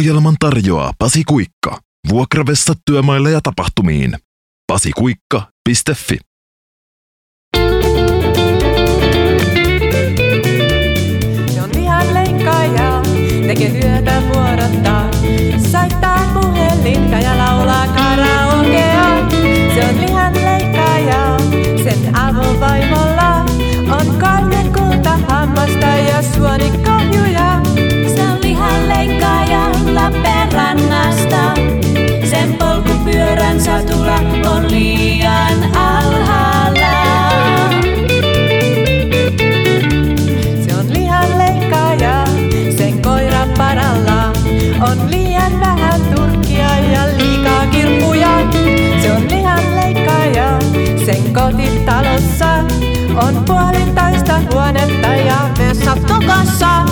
Ohjelman tarjoaa Pasi Kuikka. Vuokravessa työmaille ja tapahtumiin. pasikuikka.fi Se on ihan leikkaaja, tekee työtä vuorotta. Saittaa puhelinta ja laulaa huonetta ja vessat tokossa.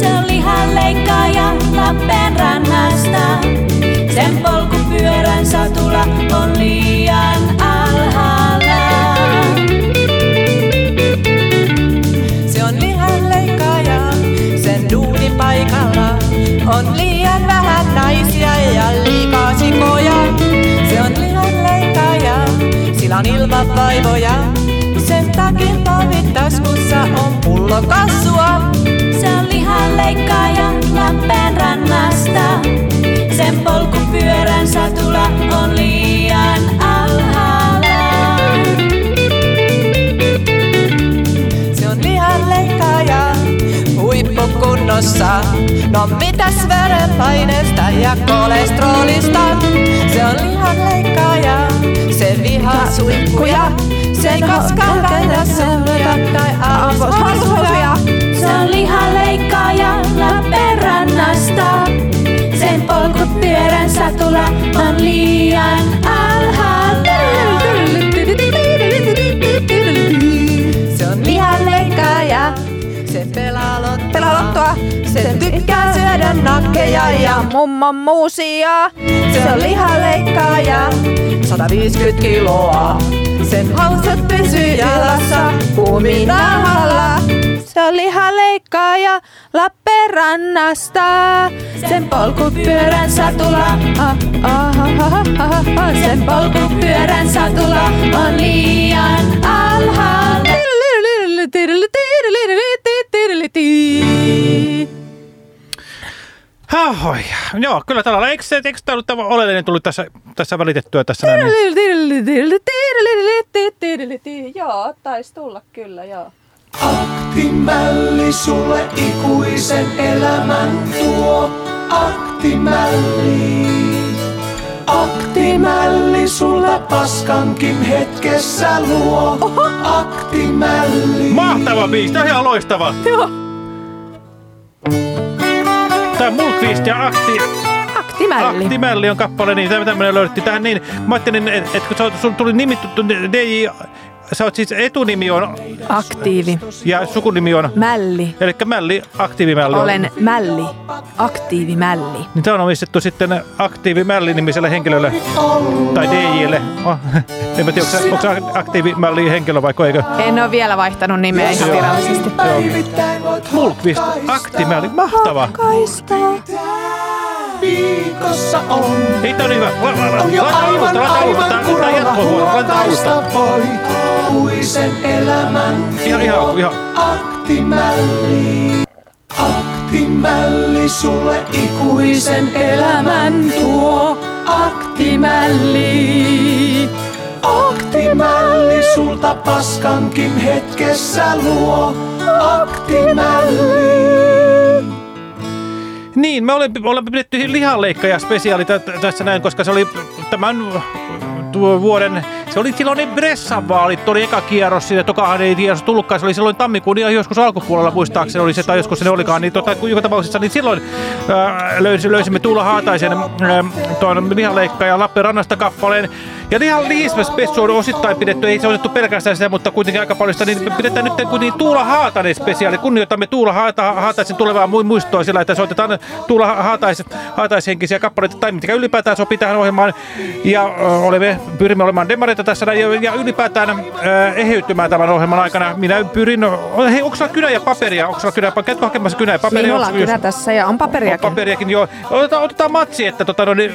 Se on lihanleikkaaja Lappeenrannasta. Sen polkupyörän satula on liian alhaalla. Se on lihan leikkaaja, sen duunipaikalla on liian vähän naisia ja liikaa sikoja. Se on lihan leikkaaja, sillä on ilman vaivoja. Sen takin povit taskussa on pullo kassua. Se on lihanleikkaaja Lappeenrannasta. Sen polkupyörän satula on liian alhaalla. Se on lihan leikkaaja, huippukunnossa. No mitäs verenpaineesta ja kolesterolista? Se on lihan leikkaaja, se vihaa suikkuja. Se ei koskaan käytä seurata tai aavoshosuja. Se on lihanleikkaaja Lappeenrannasta. Sen polkupyörän satula on liian alhaalla. Se on lihan leikkaaja, se pelaa lottoa. Pelaa lottoa. Se tykkää syödä nakkeja ja mummon muusia. Se on lihan leikkaaja, 150 kiloa. Sen hausat pysyy jalassa kuminahalla. Se on lihaleikkaaja Lappeenrannasta. Sen polkupyörän satula, sen Polkupyörän satula on liian alhaalla. Ahoi. Joo, kyllä tällä lailla. Eikö, se- eikö tämä ollut tämä oleellinen tullut tässä, tässä välitettyä tässä näin? Niin? Joo, taisi tulla kyllä, joo. Aktimälli sulle ikuisen elämän tuo. Aktimälli. Aktimälli sulle paskankin hetkessä luo. Aktimälli. Mahtava biisi, tämä on ihan loistava. Joo, Tämä Mulkvist ja Akti, aktimälli. Aktimälli on kappale, niin tämmöinen löydettiin tähän niin. Mä ajattelin, että et kun sun tuli nimitty DJ, sä oot siis etunimi on Aktiivi. ja sukunimi on, Mälli. eli Mälli, aktiivimälli. Olen Mälli. Aktiivimälli. Niin tämä on omistettu sitten aktiivimälli-nimiselle henkilölle tai DJlle. Oh, en mä tiedä, onko, se- aktiivimälli henkilö vai eikö? En ole vielä vaihtanut nimeä ihan virallisesti. Mulkvist, aktimälli, mahtava. Kaista. Viikossa on. Tää on hyvä. On jo aivan, aivan alusta. rauhallista voit. Ikuisen elämän Ihan, ihan, ihan. Aktimälli. Aktimälli sulle ikuisen elämän tuo. Aktimälli. Aktimälli sulta paskankin hetkessä luo. Aktimälli. Niin, me olemme, olemme pidetty lihanleikkaja spesiaali tä- tä- tässä näin, koska se oli tämän vuoden, se oli silloin ne Bressan vaalit, oli eka kierros, siitä tokahan ei kierros tullutkaan, se oli silloin tammikuun ihan joskus alkupuolella muistaakseni oli se, tai joskus se ne olikaan, niin tota, joka tapauksessa, niin silloin ää, löysi, löysimme Tuula Haataisen ää, tuon lihanleikkajan Lappeenrannasta kappaleen, Ja lihan lihispessu on osittain pidetty, ei se otettu pelkästään sitä, mutta kuitenkin aika paljon sitä, niin pidetään nyt kuitenkin Tuula Haatanen spesiaali. Kunnioitamme Tuula Haata, Haataisen tulevaa mu- muistoa sillä, että soitetaan Tuula Haatais, Haataishenkisiä kappaleita tai mitkä ylipäätään sopii tähän ohjelmaan. Ja äh, olemme, pyrimme olemaan demareita tässä ja, ja ylipäätään äh, eheytymään tämän ohjelman aikana. Minä pyrin, hei, onko sulla kynä ja paperia? Onko sulla kynä, käytkö hakemassa kynä ja paperia? Minulla on Onko- kyllä tässä ja on paperiakin. Paperiakin, joo. Otetaan, otetaan matsi, että tota, no, niin,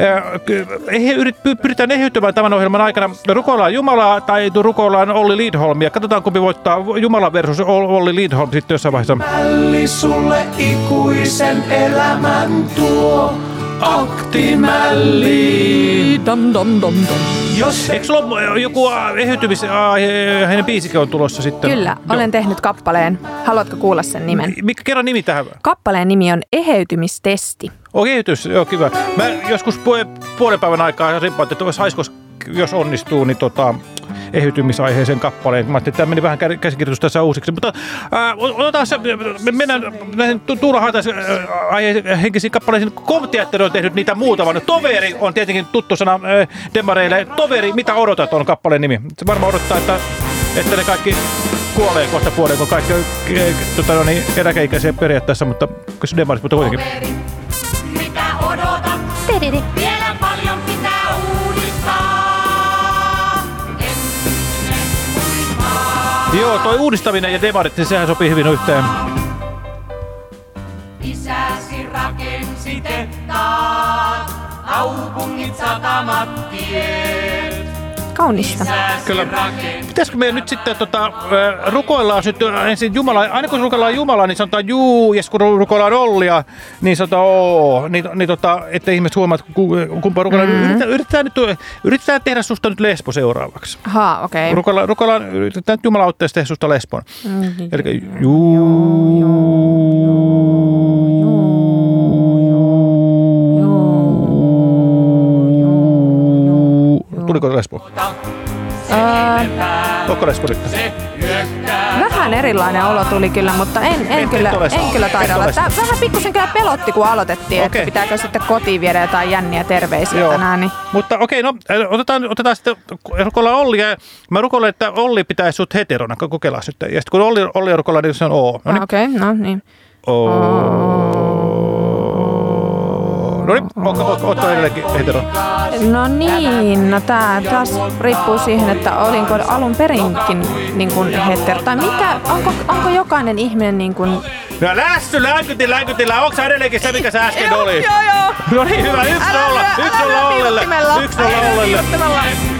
äh, pyritään eheytymään tämän ohjelman aikana. Rukoillaan Jumalaa tai rukoillaan Olli Lindholmia. Katsotaan, kumpi voittaa Jumala versus Ol- Olli Lindholm sitten jossain vaiheessa. Mälli sulle ikuisen elämän tuo. Aktimälli. Dom, dom, dom, dom. Jos Eikö sulla ole joku äh, eheytymisaiheinen biisikin on tulossa sitten? Kyllä, olen tehnyt kappaleen. Haluatko kuulla sen nimen? Mikä kerran nimi tähän? Kappaleen nimi on Eheytymistesti. On kehitys, joo kiva. Mä joskus pu- puolen päivän aikaa riippuen, että saisiko, jos onnistuu, niin tota, eheytymisaiheeseen kappaleen. Mä ajattelin, että tämä meni vähän kä- käsikirjoitus tässä uusiksi. Mutta ää, otetaan se, me mennään näihin Tu- Tuula Haatais henkisiin kappaleisiin. Komteatteri on tehnyt niitä muutaman. Toveri on tietenkin tuttu sana ää, demareille. Toveri, mitä odotat on kappaleen nimi? Se varmaan odottaa, että, että ne kaikki kuolee kohta puoleen, kun kaikki on tota, no niin, eläkeikäisiä periaatteessa, mutta kysy demarit, mutta kuitenkin. Mitä odotat? Vielä Joo, toi uudistaminen ja demarit, niin sehän sopii hyvin yhteen. Isäsi rakensi tehtaat, kaupungit, satamat, tiet. Kaunista. Kyllä. Pitäisikö meidän nyt sitten tota, rukoillaan nyt ensin Jumala, aina kun rukoillaan Jumalaa, niin sanotaan juu, ja kun rukoillaan Ollia, niin sanotaan oo, niin, niin tota, ettei ihmiset huomaa, että ku- kumpaa rukoillaan. Mm-hmm. Yritetään, yritetään, nyt, yritetään tehdä susta nyt lesbo seuraavaksi. Aha, okei. Okay. Rukoillaan, rukoillaan, yritetään nyt Jumala otteessa tehdä susta lesbon. Mm, Eli juu. Tuliko lesbo? Onko lesbo nyt? Vähän erilainen olo tuli kyllä, mutta en, en, kyllä, en kyllä taida olla. Tää vähän pikkusen kyllä pelotti, kun aloitettiin, Okei. että pitääkö sitten kotiin viedä jotain jänniä terveisiä Joo. tänään. Niin. Mutta okei, no äh, otetaan, otetaan sitten, rukoillaan Ollia. ja Mä rukoilen, että Olli pitäisi sut heterona, ko- kokeillaan nyt. Ja sitten kun Olli, Olli rukoillaan, niin se on O. No niin. Okei, okay, no niin. O. No niin, ootko, edelleenkin hetero? No niin, no tää taas riippuu siihen, että olinko alun perinkin niin kuin hetero. Tai mikä, onko, onko jokainen ihminen niin kuin... No lässy, länkytin, länkytillä. Onko sä edelleenkin se, mikä sä äsken oli? joo, joo. No niin, hyvä. Yksi nolla. Yksi nolla Ollelle. Yksi nolla Ollelle.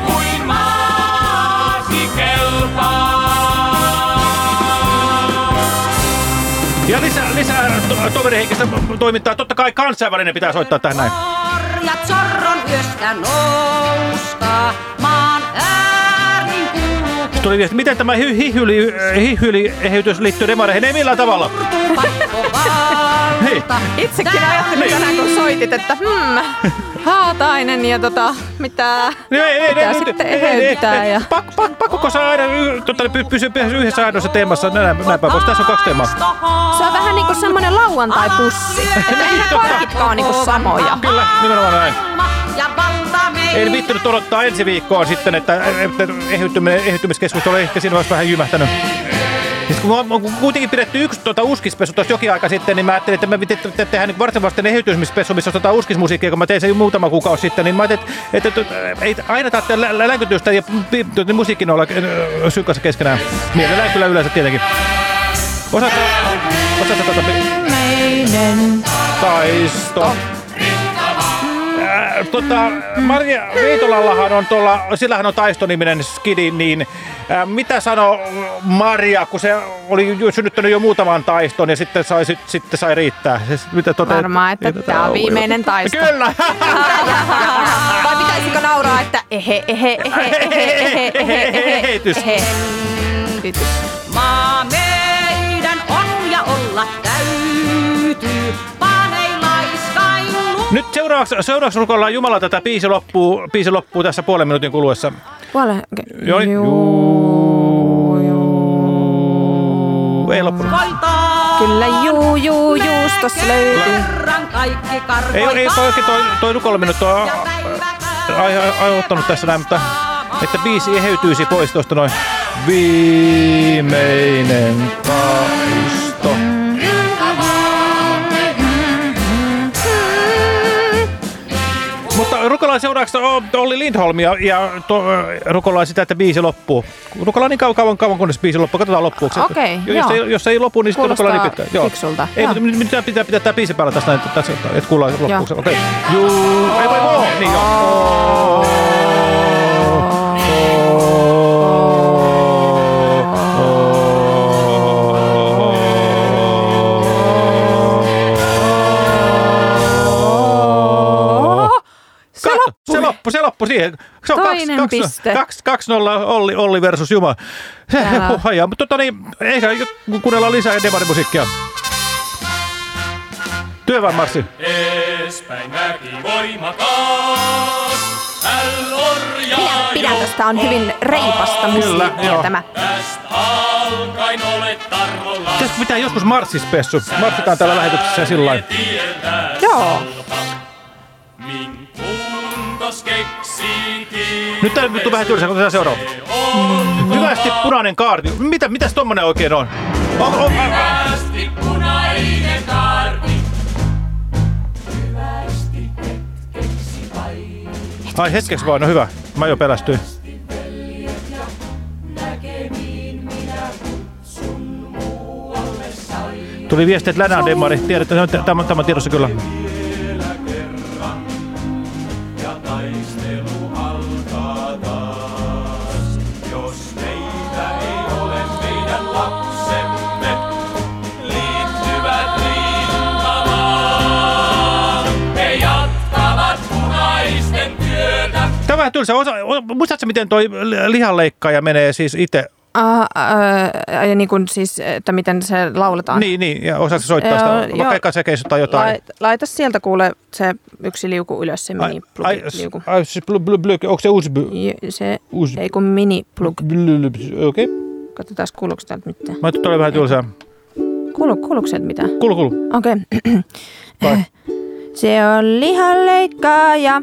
Kuin maasi kelpaa. Ja lisää, lisää to- toverihenkistä toimintaa. Totta kai kansainvälinen pitää soittaa tähän näin. Ja zorron yöstä nouska, maan kuuluu Tuli viesti, miten tämä hi- hihyli, hihyli eheytys liittyy demareihin? Ei millään tavalla. Valta. Itsekin ajattelin tänään, kun soitit, että hmm, haatainen ja tota, mitä, Ei, ei, ei, mitä ei, sitten ei, ei, ei, eheyttää. ei. Ja... Pak, pak, pakko sä aina y- tota, py- pysyä yhdessä ainoassa teemassa näin, näin päin pois. Tässä on kaksi teemaa. Se on vähän niinku semmonen lauantai-pussi. Että eihän totta. korkitkaan ole niinku samoja. Kyllä, nimenomaan näin. Ja meille. En vittynyt odottaa ensi viikkoa sitten, että, eheytymiskeskustelu ehkä siinä olisi vähän jymähtänyt. Siis kun on, on kuitenkin pidetty yksi tuota, uskispesu tuossa jokin aika sitten, niin mä ajattelin, että me te, te, tehdään niin varsin vasten eheytymispesu, missä otetaan uskismusiikkia, kun mä tein sen jo muutama kuukausi sitten, niin mä ajattelin, että, että, että ei aina tarvitse lä- lä- länkytystä ja tuota, musiikin olla äh, synkassa keskenään. Mielellään kyllä yleensä tietenkin. Osaatko, osaatko tuota, Meinen. taisto. Ää, Tota, Maria Viitolallahan on tuolla, sillähän on taistoniminen skidi, niin ää, mitä sanoo Maria, kun se oli synnyttänyt jo muutaman taiston ja sitten sai, sit, sitten sai riittää? Se, mitä tote, Varmaan, että tää on viimeinen taisto. Kyllä! Vai pitäisikö nauraa, että ehe, ehe, ehe, ehe, ehe, ehe, ehe, ehe. Maa meidän on ja olla täytyy. Nyt seuraavaksi, seuraavaksi rukoillaan Jumala tätä biisi loppuu, biisi loppuu tässä puolen minuutin kuluessa. Puole... Okay. Joo, niin. Juu, juu. Ei loppunut. Kyllä juu, juu, juustossa löytyy. Ei, ei toi, oikein toi, toi rukoileminen toi, ai, ai, ai, ottanut tässä näin, mutta että biisi eheytyisi pois tuosta noin. Viimeinen taisto. Mutta Rukolan seuraavaksi on Olli Lindholm ja, ja to, Rukola sitä, että biisi loppuu. Rukola niin kauan, kauan, kauan kunnes biisi loppuu. Katsotaan loppuuko. se. Okei, jos, joo. ei, jos ei lopu, niin sitten Kuulostaa Rukola niin pitkä. fiksulta, Ei, mutta nyt pitää, pitää, pitää tämä biisi päällä tästä että kuullaan loppuun. se. Okei. Juu, ei voi oo. Niin joo. Loppu, se loppu siihen. Se on Toinen kaksi, piste. Kaksi, kaksi, nolla Olli, Olli versus Juma. Huhajaa. Mutta tota niin, eikä kuunnellaan lisää demarimusiikkia. Työväenmarssi. Eespäin väki voimakas, Pidän, pidän tästä on hyvin reipasta musiikkia joo. tämä. Tästä alkaen olet tarvolla, Pitäisikö pitää joskus marssispessu? Marssitaan täällä lähetyksessä sillä lailla. Joo. Nyt tää nyt on vähän tylsää, otetaan seuraava. Hyvästi punainen kaarti. Mitä, mitäs tommonen oikein on? on, on. Hyvästi punainen kaarti, Ai hetkeksi vaan, no hyvä. Mä jo pelästyin. Tuli viesti, että Länä on demari. Tiedätte, tämä tämä on tiedossa kyllä. Tylsä. Osa, muistatko, miten toi lihanleikkaaja menee siis itse? Uh, uh, ja niin kuin siis, että miten se lauletaan. Niin, niin. Ja osaatko soittaa sitä? Vaikka eka sekeistä tai jotain. Lait, laita sieltä kuule se yksi liuku ylös, se mini plug liuku. ai, siis blu, blu, blu, onko se J- Se, Uusi- ei kun mini plug. Okei. Katsotaan, kuuluuko täältä mitään. Mä ajattelin, vähän tylsää. Kuulu, kuuluuko sieltä mitään? Kuulu, kuulu. Okei. Vai? Se on lihanleikkaaja,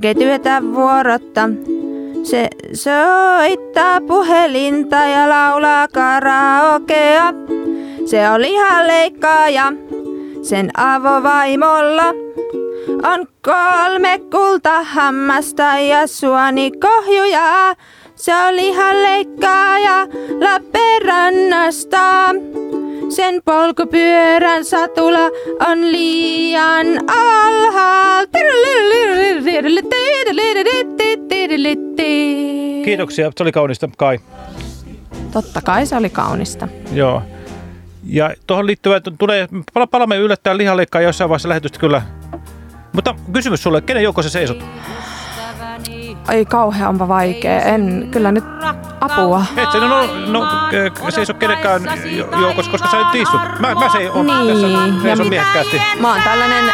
tekee työtä vuorotta. Se soittaa puhelinta ja laulaa karaokea. Se on lihanleikkaaja, sen avovaimolla on kolme kultahammasta ja suonikohjuja. Se on lihanleikkaaja Lappeenrannasta. Sen polkupyörän satula on liian alhaalla. Kiitoksia, se oli kaunista, Kai. Totta kai se oli kaunista. Joo. Ja tuohon liittyvä, että tulee, pala- palaamme yllättäen lihanleikkaa jossain vaiheessa lähetystä kyllä. Mutta kysymys sulle, kenen joukossa seisot? Ai kauhean onpa vaikea. En kyllä nyt apua. Et sä no, no, no k- seiso kenenkään jo- joukossa, koska sä nyt istut. Mä, mä se on Niin, tässä seison mi- miehekkäästi. Mä oon tällainen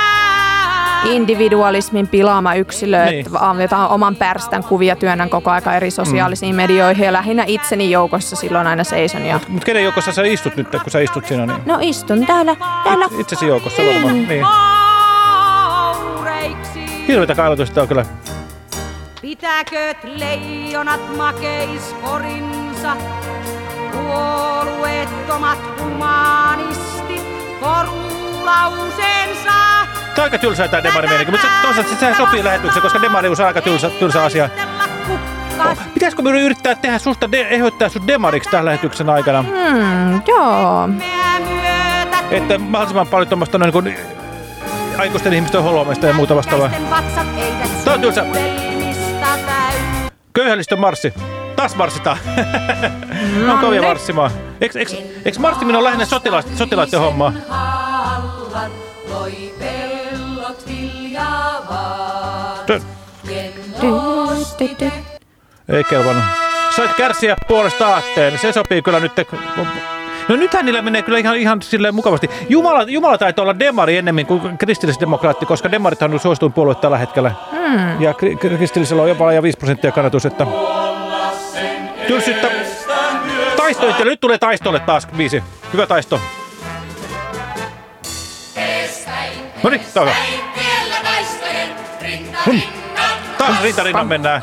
individualismin pilaama yksilö, Niin. että vaan jotain oman pärstän kuvia työnnän koko aika eri sosiaalisiin medioihin ja lähinnä itseni joukossa silloin aina seison. Ja... Mutta kenen joukossa sä istut nyt, kun sä istut siinä? Niin? No istun täällä, täällä Itsesi joukossa varmaan. Niin. Aureiksi. Hirveitä kailotusta on kyllä. Pitäkööt leijonat makeiskorinsa, puolueettomat humanistit korulausensa. Tämä on aika tylsää tämä demarimeininki, mutta se, toisaalta sehän sopii lähetykseen, koska demarius on aika tylsä, tylsä asia. Kukkas. Pitäisikö me yrittää tehdä susta, de, ehdoittaa sut demariksi tämän lähetyksen aikana? Hmm, joo. Että mahdollisimman paljon tuommoista noin kuin aikuisten ihmisten holomista ja muuta vastaavaa. Tää on tylsä. Köyhällistön marssi. Taas marssitaan. on kovia marssimaan. Eikö, eikö, eikö marssiminen ole lähinnä sotilaiden, sotilaiden hommaa? Ei kelvannut. Sait kärsiä puolesta aatteen. Se sopii kyllä nyt. No nythän niillä menee kyllä ihan, ihan silleen mukavasti. Jumala, Jumala taitaa olla demari ennemmin kuin kristillisdemokraatti, koska demarithan on suosituin puolue tällä hetkellä. Hmm. Ja kri- kri- kristillisellä on jopa ja 5 prosenttia kannatus, että... Tylsyyttä. Taistointi. Nyt tulee taistolle taas viisi. Hyvä taisto. No niin, tää on hyvä. Hun. Taas rintarinnan mennään.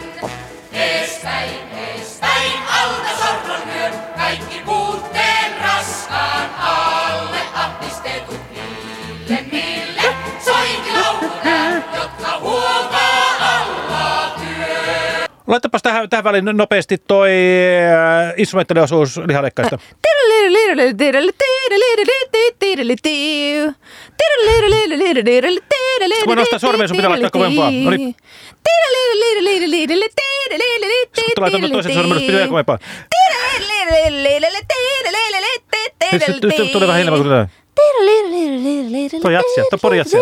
Laitapas tähän, tähän väliin nopeasti toi äh, instrumentaaliosuus lihaleikkaista. Kun nostaa sormen, sun pitää laittaa kovempaa. No niin. Sitten kun laitan toisen sormen, jos pitää kovempaa. Nyt se- tulee vähän enemmän kuin tätä. Toi jatsia, toi pori jatsia.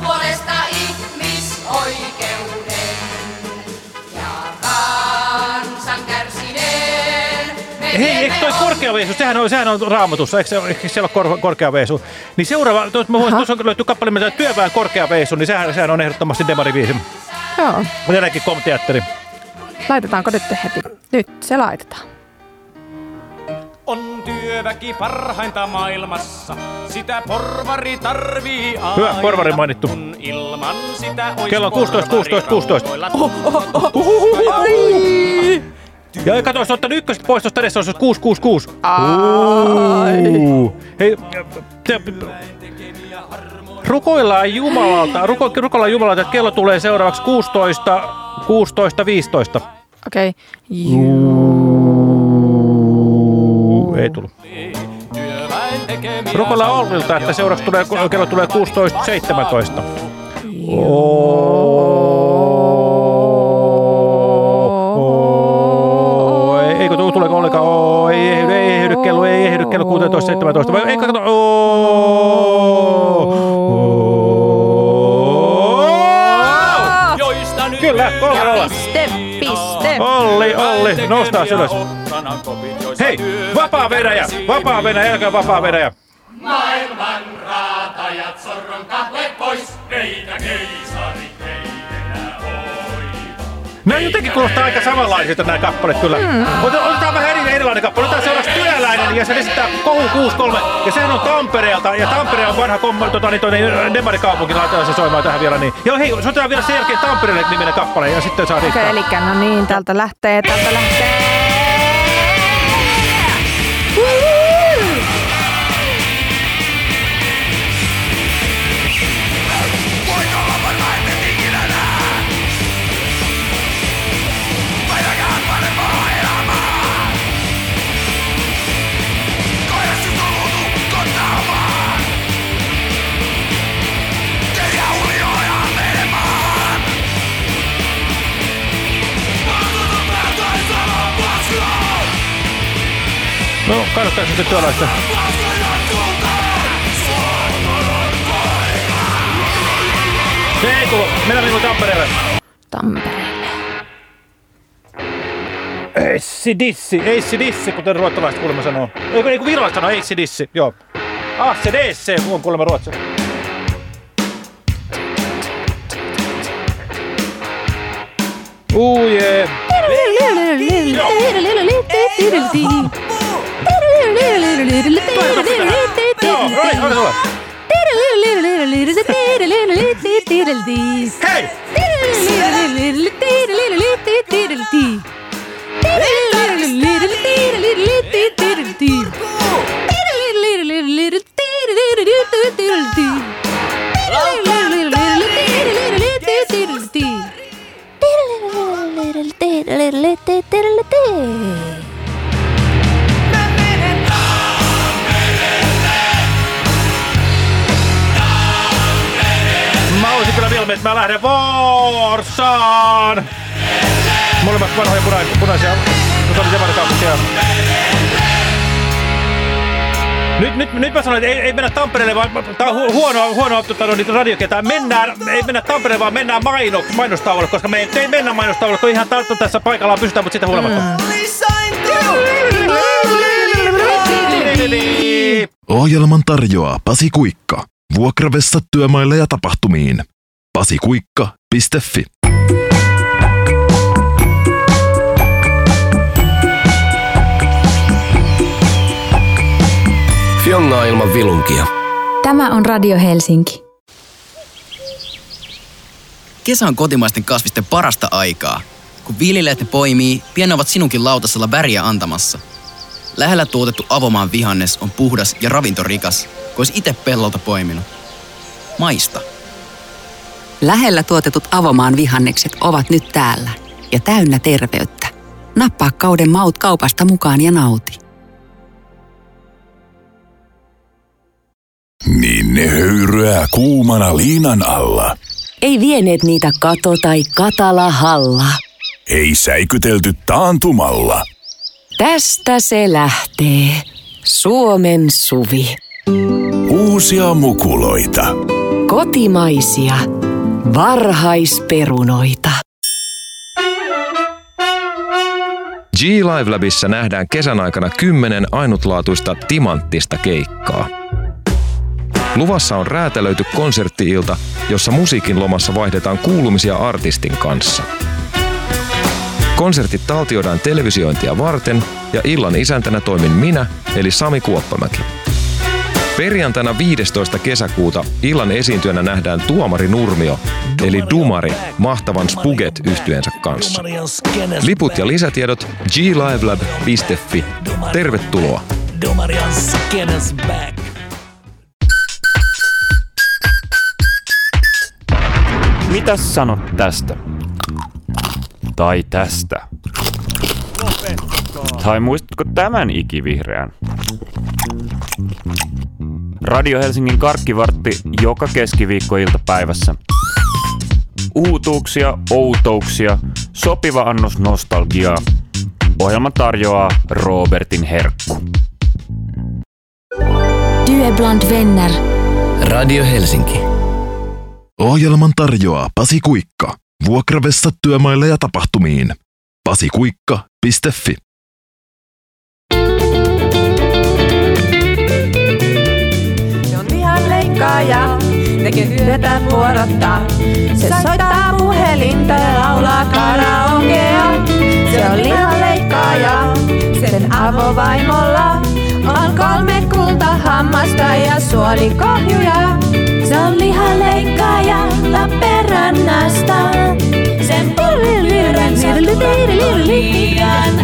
Puolesta ihmisoikeuden ja kansan Hei, eikö toi korkea veesu, sehän on, sehän on raamatussa, eikö, se, eikö siellä ole kor, korkea veesu? Niin seuraava, tuossa mä voisin, tuossa on löytyy kappale, mitä työväen korkea veesu, niin sehän, sehän on ehdottomasti demariviisi. Joo. Mutta edelleenkin komteatteri. Laitetaanko nyt heti? Nyt se laitetaan. On työväki parhainta maailmassa, sitä porvari tarvii aina. Hyvä, porvari mainittu. Kun ilman sitä ois Kello on 16, 16, 16. porvari Ja kato, jos ottanut ykköset pois tuosta edessä, olisi 666. Ai. Uu. Hei, te, rukoillaan Jumalalta, ruko, rukoillaan Jumalalta, että kello tulee seuraavaksi 16, 16, 15. Okei. Okay. Ei tullut. Rukoillaan Olvilta, että seuraavaksi tulee, kello tulee 16, 17. Oo. Kello, ei ehdy kello 16, 17. Vai ei kato, oo. Joista nyt Kyllä, kolme nolla. Piste, piste. Olli, Olli, nostaa ylös. Hei, vapaa Venäjä, vapaa Venäjä, älkää vapaa Venäjä. Maailman raatajat sorron kahleet pois, meitä keisarit Nämä jotenkin kuulostaa aika samanlaisilta nämä kappaleet kyllä. Mm. Otetaan vähän eri, erilainen kappale. Otetaan seuraavaksi työläinen ja se esittää Kohu 63. Ja sehän on Tampereelta. Ja Tampere on vanha kom, tota, niin, toi, Demarikaupunki. Laitetaan se soimaan tähän vielä. Niin. Ja hei, soitetaan vielä sen jälkeen Tampereelle niminen kappale. Ja sitten saa Okei, riittää. okay, eli no niin, täältä lähtee, täältä lähtee. No, kannattaa sitten työläistä. Se ei tullut. Mennään niinku Tampereelle. Tampereelle. Eissi dissi, eissi dissi, kuten ruotsalaiset kuulemma sanoo. Eikö niinku viralliset sanoo eissi dissi, joo. Ah, se DC on kuulemma ruotsi. Uu jee. Joo, no niin, anna tulla. Kyllä mieluummin, että mä lähden Varsaan. Molemmat vanhoja punaisia, punaisia, mutta oli demarikaupunkia. Nyt, nyt, nyt mä sanoin, että ei, ei mennä Tampereelle, vaan tää on hu, huono, huono tota, no, niitä radioketää. Mennään, ei mennä Tampereelle, vaan mennään maino, mainostauolle, koska me ei, ei mennä mainostauolle, kun ihan tarttu tässä paikallaan pysytään, mutta sitä huolimatta. Ohjelman tarjoaa Pasi Kuikka. Vuokravessat työmaille ja tapahtumiin. pasikuikka.fi Fiongaa ilman vilunkia. Tämä on Radio Helsinki. Kesä on kotimaisten kasvisten parasta aikaa. Kun viljelijät ne poimii, pian ne ovat sinunkin lautasella väriä antamassa. Lähellä tuotettu avomaan vihannes on puhdas ja ravintorikas, kun olisi itse pellolta poiminut. Maista. Lähellä tuotetut avomaan vihannekset ovat nyt täällä ja täynnä terveyttä. Nappaa kauden maut kaupasta mukaan ja nauti. Niin ne höyryää kuumana liinan alla. Ei vieneet niitä kato tai katala halla. Ei säikytelty taantumalla. Tästä se lähtee. Suomen suvi. Uusia mukuloita. Kotimaisia. Varhaisperunoita. G-Live Labissa nähdään kesän aikana kymmenen ainutlaatuista timanttista keikkaa. Luvassa on räätälöity konserttiilta, jossa musiikin lomassa vaihdetaan kuulumisia artistin kanssa. Konsertit taltioidaan televisiointia varten ja illan isäntänä toimin minä, eli Sami Kuoppamäki. Perjantaina 15. kesäkuuta illan esiintyjänä nähdään Tuomari Nurmio, eli Dumari, mahtavan Spuget yhtyensä kanssa. Liput ja lisätiedot glivelab.fi. Tervetuloa! Mitäs sanot tästä? Tai tästä? Tai muistatko tämän ikivihreän? Radio Helsingin karkkivartti joka keskiviikko iltapäivässä. Uutuuksia, outouksia, sopiva annos nostalgiaa. Ohjelma tarjoaa Robertin herkku. Du är bland vänner. Radio Helsinki. Ohjelman tarjoaa Pasi Kuikka. Vuokravessat työmaille ja tapahtumiin. pasikuikka.fi ihan leikkaaja, tekee työtä vuorotta. Se soittaa puhelinta ja laulaa karaokea. Se on lihan leikkaaja, sen avovaimolla on kolme kultahammasta ja suolikohjuja. Se on lihaleikkaaja Lappeenrannasta. Sen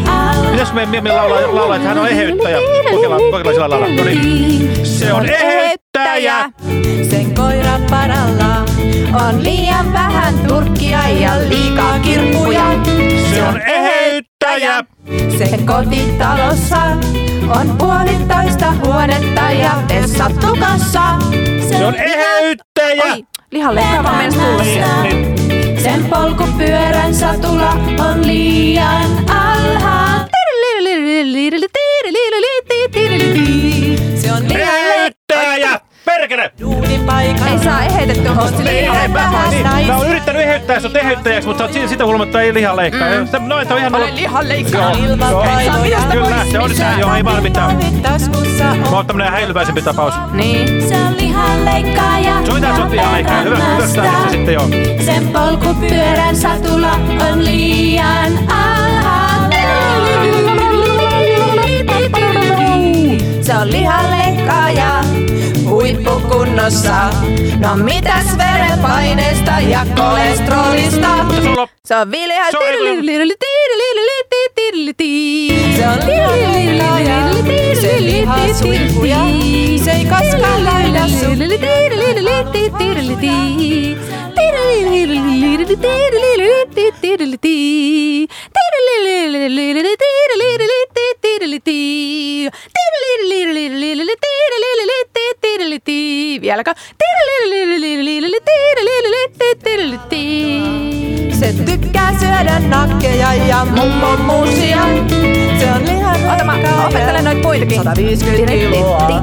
alla. Mitäs me Miemi laulaa, laulaa, että hän on eheyttäjä? Kokeillaan, kokeillaan sillä lailla. No niin. Se on eheyttäjä. Sen koira paralla on liian vähän turkkia ja liikaa kirppuja. Se on eheyttäjä. Sen kotitalossa on puolitoista huonetta ja vessat tukassa. Se on eheyttäjä. Oi, lihalle kava mennä. Sen polkupyörän satula on liian alhaalla. Se on Eheyttäjä. Perkele. Ei saa eheytettyä, Ei, lihalle ei, mä, oon yrittänyt eheyttää sut eheyttäjäksi, mutta sä oot si- sitä huolimatta ei lihanleikkaa. Mm. No, että on ihan Olen lihanleikkaa Joo, ilman joo. painoja. Kyllä, se on se. Joo, ei vaan mitään. Mä on. oon tämmönen häilyväisempi tapaus. Niin. Se on lihanleikkaaja. Sovitaan sut lihanleikkaa. Hyvä, hyväksytään se sitten joo. Sen polkupyörän satula on liian alhaalla. Se on lihanleikkaaja huippukunnossa. No mitäs verenpaineesta ja kolesterolista? Se on vilja. Se on- Se on lihanleikkaaja. Se ei koskaan laida Vieläkö? Se tykkää syödä nakkeja ja mummon muusia. Se on lihan Ota, mä opettelen noita muitakin. 150 kiloa.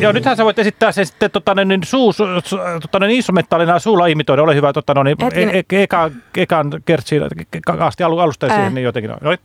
Joo, nythän sä voit esittää sen sitten tota, niin, niin, suu, su, su, tota, niin, instrumentaalina suulla imitoida. Ole hyvä, tota, no, niin, e, e, ekan kertsiin, asti alu, alusta Ää. siihen, niin jotenkin. No,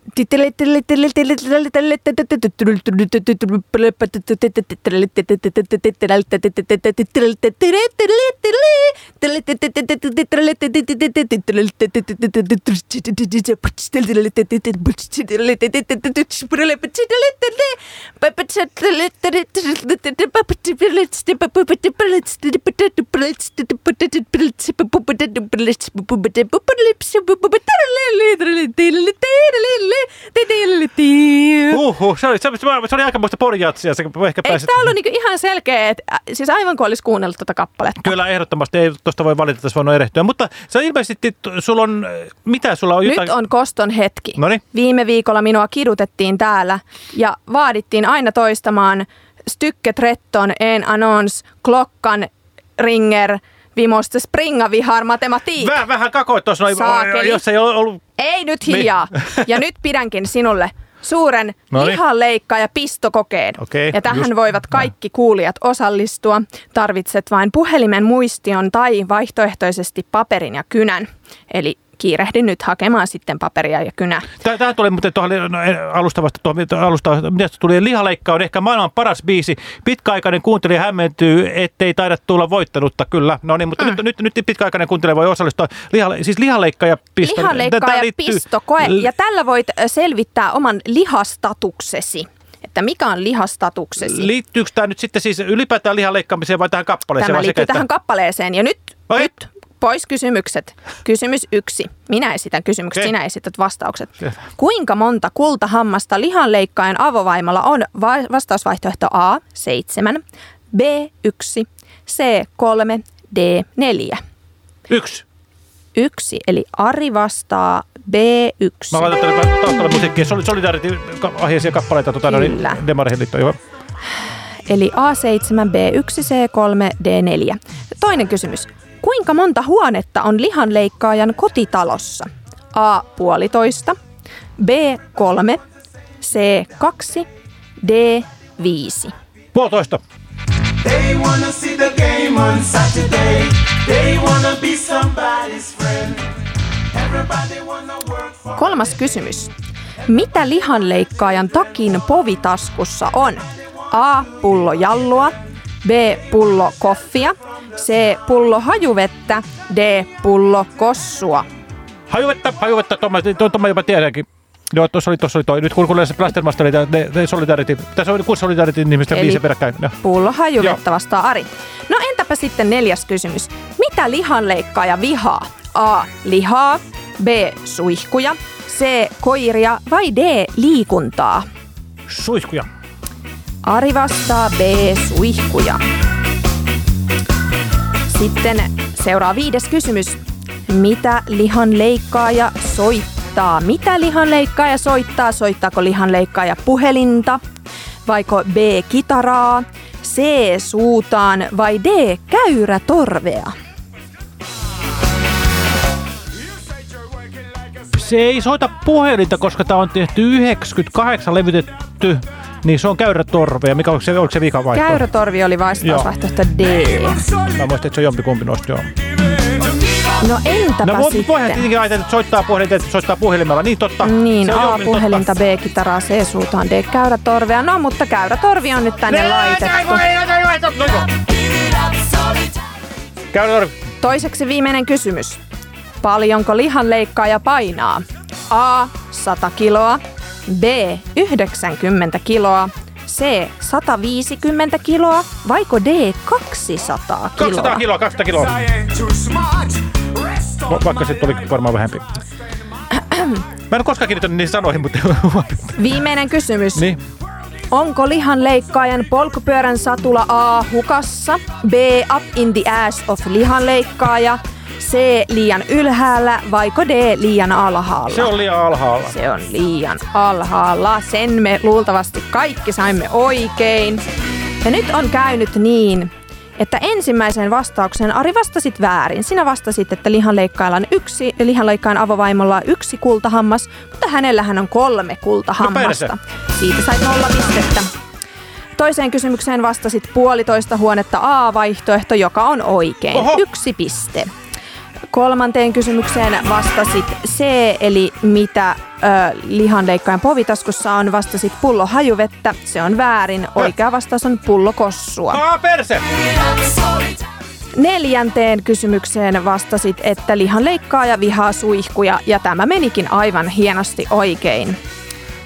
Uhu, se oli, se, se, oli aika muista porjatsia. Se ehkä pääsit, ollut niinku ihan selkeä, että siis aivan kuin olisi kuunnellut tätä kappaletta. Kyllä, ehdottomasti ei tuosta voi valitettavasti voinut erehtyä. Mutta se on ilmeisesti, sulla on, mitä sulla on? Nyt jotain- on koston hetki. Noniin. Viime viikolla minua kidutettiin täällä ja vaadittiin aina toistamaan Stycket retton en annons klockan ringer vi måste springa vi har matematik. Väh, vähän kakoit tuossa, noin, Saakeli. jos ei ole ollut... Ei nyt Niin. hiljaa. Ja nyt pidänkin sinulle suuren Noniin. lihanleikka- ja pistokokeen. Okei, ja tähän just voivat kaikki kuulijat osallistua. Tarvitset vain puhelimen muistion tai vaihtoehtoisesti paperin ja kynän. Eli kiirehdin nyt hakemaan sitten paperia ja kynää. Tämä, tuli muuten tuohon no, alustavasta, tuohon, alustavasta, mitä se tuli, lihaleikka on ehkä maailman paras biisi. Pitkäaikainen kuuntelija hämmentyy, ettei taida tulla voittanutta, kyllä. No niin, mutta mm. nyt, nyt, nyt pitkäaikainen kuuntelija voi osallistua. Lihalle, siis lihaleikka ja pisto. Lihanleikkaa Tämä ja liittyy- pistokoe. Ja tällä voit ö, selvittää oman lihastatuksesi. Että mikä on lihastatuksesi? Liittyykö tämä nyt sitten siis ylipäätään lihan leikkaamiseen vai tähän kappaleeseen? Tämä liittyy sekä, tähän kappaleeseen. Ja nyt, Oi. nyt pois kysymykset. Kysymys yksi. Minä esitän kysymykset, Okei. sinä esität vastaukset. Kuinka monta kultahammasta lihanleikkaajan avovaimalla on? Va- vastausvaihtoehto A, 7, B, 1, C, 3, D, 4. Yksi. Yksi, eli Ari vastaa B1. Mä laitan tänne taustalle musiikkia. Soli- Solidarity aiheisia kappaleita tuota, niin, Kyllä. Demareihin liittoon. Joo. Eli A7, B1, C3, D4. Toinen kysymys. Kuinka monta huonetta on lihanleikkaajan kotitalossa? A puolitoista, B3, C2, D5. Puolitoista. They wanna see the game on Saturday. They wanna be somebody's friend. Everybody wanna work for Kolmas kysymys. Mitä lihanleikkaajan takin povitaskussa on? A. Pullo jallua. B. Pullo koffia. C. Pullo hajuvettä. D. Pullo kossua. Hajuvettä, hajuvettä, tuon jopa tiedänkin. Joo, tuossa oli, tuossa oli toi. Nyt kun kuulee se Blastermaster, ne, ne Solidarity. Tässä oli kuusi Solidarity nimistä biisiä peräkkäin. No. Pullo hajuvettä vastaa Ari. No entäpä sitten neljäs kysymys. Mitä lihanleikkaaja vihaa? A. Lihaa. B. Suihkuja. C. Koiria vai D. Liikuntaa? Suihkuja. Ari vastaa B. Suihkuja. Sitten seuraa viides kysymys. Mitä lihanleikkaaja soittaa? Mitä lihanleikkaaja soittaa? Soittaako lihanleikkaaja puhelinta? Vaiko B. Kitaraa? C. Suutaan vai D. Käyrätorvea? Se ei soita puhelinta, koska tämä on tehty 98 levytetty, niin se on käyrä torve. Ja mikä onko se, onko se vika vaihtoehto? Käyrätorvi oli vastausvaihtoehto D. Mä muistin, että se on jompikumpi noista, joo. No entäpä No voi, voihan sitten? tietenkin ajatella, että soittaa puhelinta, että soittaa puhelimella. Niin totta. Niin, Se on A puhelinta, B kitaraa, C suutaan, D käyrätorvea. No, mutta käyrätorvi on nyt tänne laitettu. No joo. Käyrä torve. Toiseksi viimeinen kysymys. Paljonko lihanleikkaaja painaa? A. 100 kiloa. B. 90 kiloa. C. 150 kiloa. Vaiko D. 200 kiloa? 200 kiloa, 200 kiloa. Va- Vaikka sitten oli varmaan vähempi. Mä en ole koskaan kiinnittänyt niihin sanoihin, mutta Viimeinen kysymys. niin. Onko lihanleikkaajan polkupyörän satula A hukassa, B up in the ass of lihanleikkaaja, C liian ylhäällä vaiko D liian alhaalla? Se on liian alhaalla. Se on liian alhaalla. Sen me luultavasti kaikki saimme oikein. Ja nyt on käynyt niin, että ensimmäisen vastauksen Ari vastasit väärin. Sinä vastasit, että lihanleikkailla on yksi, lihanleikkaajan avovaimolla on yksi kultahammas, mutta hänellähän on kolme kultahammasta. No Siitä sait nolla pistettä. Toiseen kysymykseen vastasit puolitoista huonetta A-vaihtoehto, joka on oikein. Oho. Yksi piste. Kolmanteen kysymykseen vastasit C, eli mitä ö, lihanleikkaajan povitaskussa on, vastasit pullo hajuvettä. Se on väärin. Oikea vastaus on pullo kossua. Aa, perse! Neljänteen kysymykseen vastasit, että lihanleikkaaja vihaa suihkuja, ja tämä menikin aivan hienosti oikein.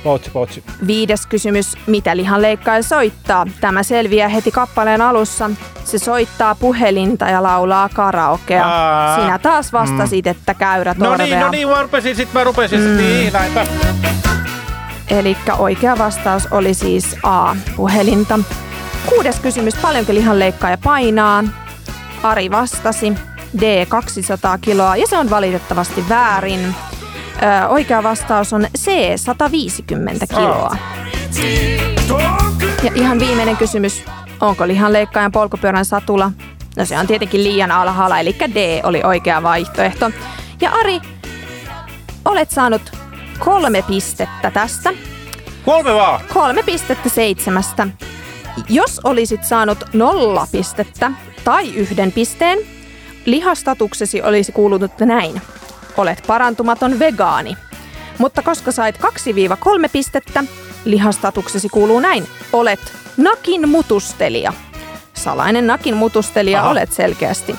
Poutsi, poutsi. Viides kysymys, mitä lihanleikkaaja soittaa? Tämä selviää heti kappaleen alussa. Se soittaa puhelinta ja laulaa karaokea. Aa. Sinä taas vastasit, että käyrä No torvea. niin, no niin, mä rupesin, sit mä rupesin, Mm. mm. niin. Eli oikea vastaus oli siis A, puhelinta. Kuudes kysymys, paljonko lihanleikkaaja painaa? Ari vastasi D, 200 kiloa ja se on valitettavasti väärin. Ö, oikea vastaus on C, 150 kiloa. Ja ihan viimeinen kysymys, onko lihanleikkaajan polkupyörän satula? No se on tietenkin liian alhaalla, eli D oli oikea vaihtoehto. Ja Ari, olet saanut kolme pistettä tästä. Kolme vaan. Kolme pistettä seitsemästä. Jos olisit saanut nolla pistettä tai yhden pisteen, lihastatuksesi olisi kuulunut näin. Olet parantumaton vegaani. Mutta koska sait 2-3 pistettä, lihastatuksesi kuuluu näin. Olet nakin mutustelija. Salainen nakin mutustelija Aha. olet selkeästi.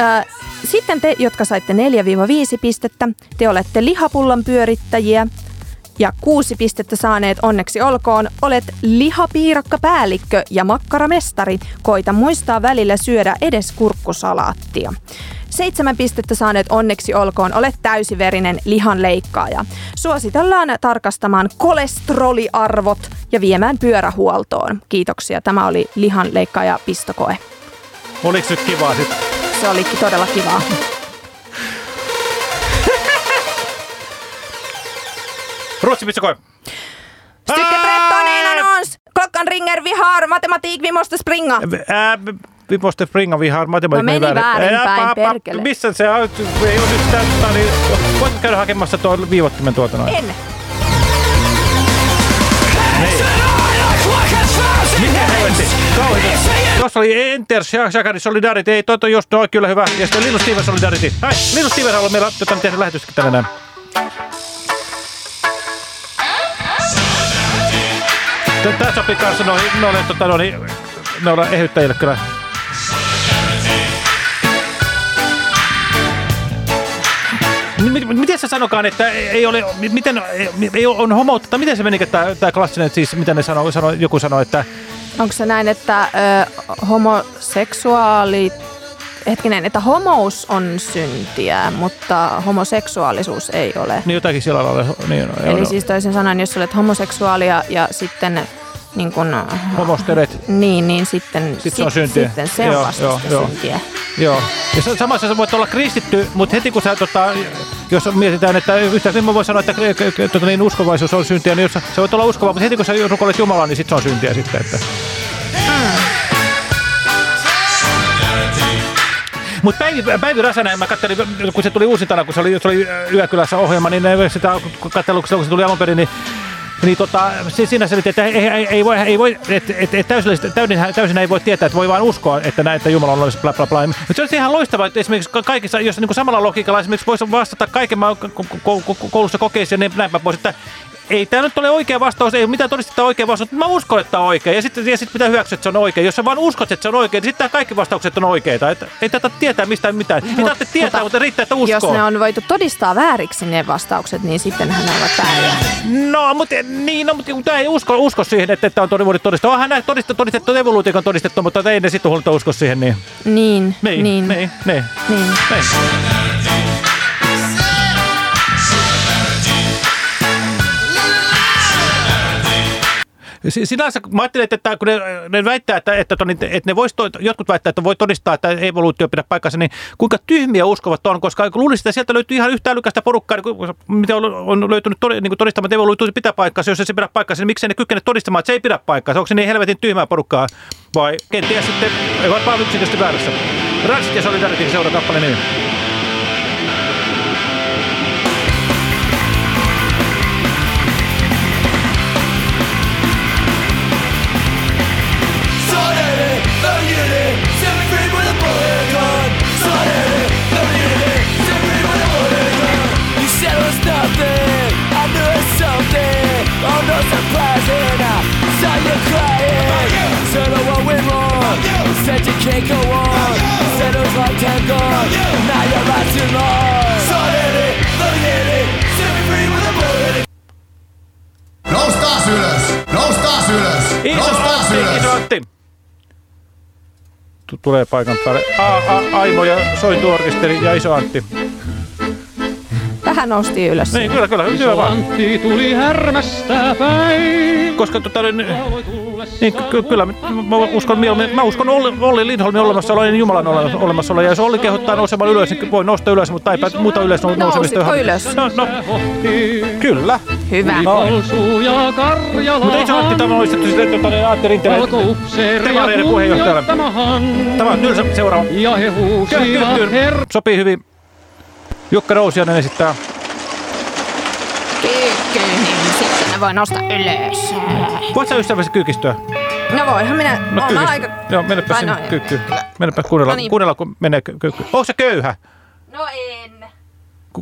Ö, sitten te, jotka saitte 4-5 pistettä, te olette lihapullon pyörittäjiä. Ja kuusi pistettä saaneet onneksi olkoon, olet lihapiirakkapäällikkö ja makkaramestari. Koita muistaa välillä syödä edes kurkkusalaattia. Seitsemän pistettä saaneet onneksi olkoon, olet täysiverinen lihanleikkaaja. Suositellaan tarkastamaan kolesteroliarvot ja viemään pyörähuoltoon. Kiitoksia. Tämä oli lihanleikkaaja pistokoe. Oliko nyt kivaa sit? Se olikin todella kivaa. Ruotsi pistokoe. Stycke 13 är annons! Klockan ringer, vi har matematik, vi måste springa. Ää, vi måste springa, vi har matematiikka. Mä menin väärinpäin, Ää, pa- pa- perkele. Missä se on? Ei ole nyt tota, niin, voitko käydä hakemassa tuo viivottimen tuolta noin? En. Mikä helvetti? Kauheeta. Tuossa oli Enter Shakari Solidarity. Ei, toi just toi kyllä hyvä. Ja sitten Linus Stevens Solidarity. Hai, Linus Stevens on ollut meillä tota, tehnyt lähetyskin tänne näin. Tää sopii kanssa noihin, noille, tota, noihin, noille ehyttäjille kyllä. Miten se sanokaan, että ei ole, mi- miten, ei ole- on homo, tai miten se meni, tämä, tämä klassinen, siis mitä ne sanoo, sanoo, joku sanoi, että Onko se näin, että ö, homoseksuaali... Hetkinen, että homous on syntiä, mutta homoseksuaalisuus ei ole. niin jotakin sillä lailla, niin, Eli siis toisin sanoen, jos olet homoseksuaalia ja sitten niin kun, homostelet. niin, niin sitten, Sitten se on syntiä. sitten se on Joo, vasta joo, joo. syntiä. Joo. Ja sa- samassa sä voit olla kristitty, mutta heti kun sä, tota, jos mietitään, että yhtäkkiä mä voin sanoa, että tota, niin uskovaisuus on syntiä, niin jos sä, sä voit olla uskova, mutta heti kun sä rukoilet Jumalaa, niin sit se on syntiä sitten. Että. Mutta Päivi, Päivi Räsänen, mä katselin, kun se tuli uusintana, kun se oli, se oli Yökylässä ohjelma, niin sitä katsellut, kun se tuli alun perin, niin niin tota, si- siinä selitti, että ei, ei, ei voi, ei voi että et, et täysin, täysin, täysin ei voi tietää, että voi vain uskoa, että, näin, että Jumala on olemassa, bla bla bla. Mutta se olisi ihan loistavaa, että esimerkiksi ka- kaikissa, jos niin kuin samalla logiikalla esimerkiksi voisi vastata kaiken koulussa kokeisiin ja niin näinpä pois, että ei tämä nyt ole oikea vastaus, ei ole mitään todistetta oikea vastaus, mutta mä uskon, että on oikein. Ja sitten ja sit pitää hyväksyä, että se on oikein. Jos sä vaan uskot, että se on oikein, niin sitten kaikki vastaukset on oikeita. Että, ei tätä tietää mistään mitään. Ei tarvitse tietää, mutta riittää, että uskoo. Jos ne on voitu todistaa vääriksi ne vastaukset, niin sittenhän ne ovat vääriä. No, mutta niin, no, mutta ei usko, usko siihen, että, että on todistettu. todistettu. Onhan näitä todistettu, todistettu evoluutiikon todistettu, mutta ei ne sitten huolta usko siihen. Niin, Niin, niin, niin, niin, niin. niin. niin. Sinänsä mä ajattelin, että, että kun ne, ne väittää, että, että, että, että ne vois, jotkut väittää, että voi todistaa, että evoluutio pidä paikkansa, niin kuinka tyhmiä uskovat on, koska luulisin, että sieltä löytyy ihan yhtä älykästä porukkaa, niin mitä on, on löytynyt todi, niin todistamaan, että evoluutio pitää paikkansa, jos ei se pidä paikkansa, niin miksei ne kykene todistamaan, että se ei pidä paikkansa? Onko se niin helvetin tyhmää porukkaa? Vai kenties sitten, ei varmaan yksinkertaisesti väärässä. Ranssit ja Solidarity seura kappale nimi. Said you can't go on. Said it was like tango. Now you're right too long. Saw it, look at it. Set me free with a bullet. Nous taas ylös! Nous taas ylös! Nous taas Tulee paikan päälle. A, A, Aimo ja Sointu orkesteri ja iso Antti. Tähän nousti ylös. Niin, kyllä, kyllä. Hyvä vaan. Antti tuli härmästä päin. Koska tota, niin, niin ky- kyllä, mä, mä uskon, mieluummin- mä uskon Olli, Olli Lindholmin olemassaolo ja Jumalan ole, olemassaolo. Ja jos Olli kehottaa nousemaan ylös, niin voi nousta ylös, mutta eipä muuta ylös nou- nousemista. Nousitko ylös? No, no, kyllä. Hyvä. No. Mutta iso Antti, tämä on istettu sitten tota, niin Antti Rinteelle, demareiden puheenjohtajalle. Tämä on tylsä seuraava. Ja he huusivat Kyhkyyn her... sopii hyvin. Jukka Nousiainen esittää. Kyykky, niin sitten ne voi nousta ylös. Voit sä ystävällisesti kyykistyä? No voihan minä. No kyykistä. aika... Joo, Vai sinne no, kyykkyyn. Menepä kuunnella, No niin. kuunnella kun menee ky- kyykkyyn. Onko se köyhä? No en.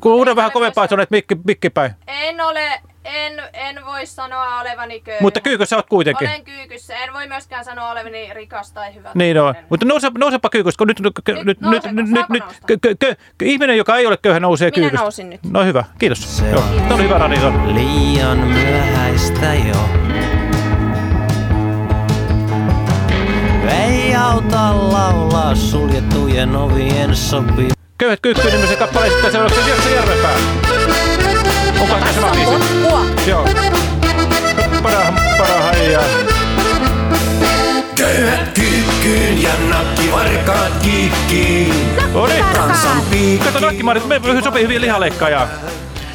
Uuden vähän kovempaa, että mikki, mikki päin. En ole, en, en voi sanoa olevani köyhä. Mutta kyykyssä olet kuitenkin. Olen kyykyssä. En voi myöskään sanoa olevani rikas tai hyvä. Niin on. Mutta nouse, nousepa kyykystä, kun nyt, nyt, nyt, nyt, nyt, nyt, kö, kö, kö, ihminen, joka ei ole köyhä, nousee Minä kyykystä. nousin nyt. No hyvä, kiitos. Joo, tämä oli hyvä radio. Liian myöhäistä jo. Ei auta laulaa suljettujen ovien sopi. Köyhät kyykkyyn nimisen kappaleen sitten seuraavaksi Jesse Järvenpää. Onko tämä sama biisi? Joo. Paraha, paraha ja... Köyhät kyykkyyn ja nakkivarkaat kiikkiin. No niin. Kansan piikki. Kato nakkimarit, me sopii hyvin lihaleikkaajaa.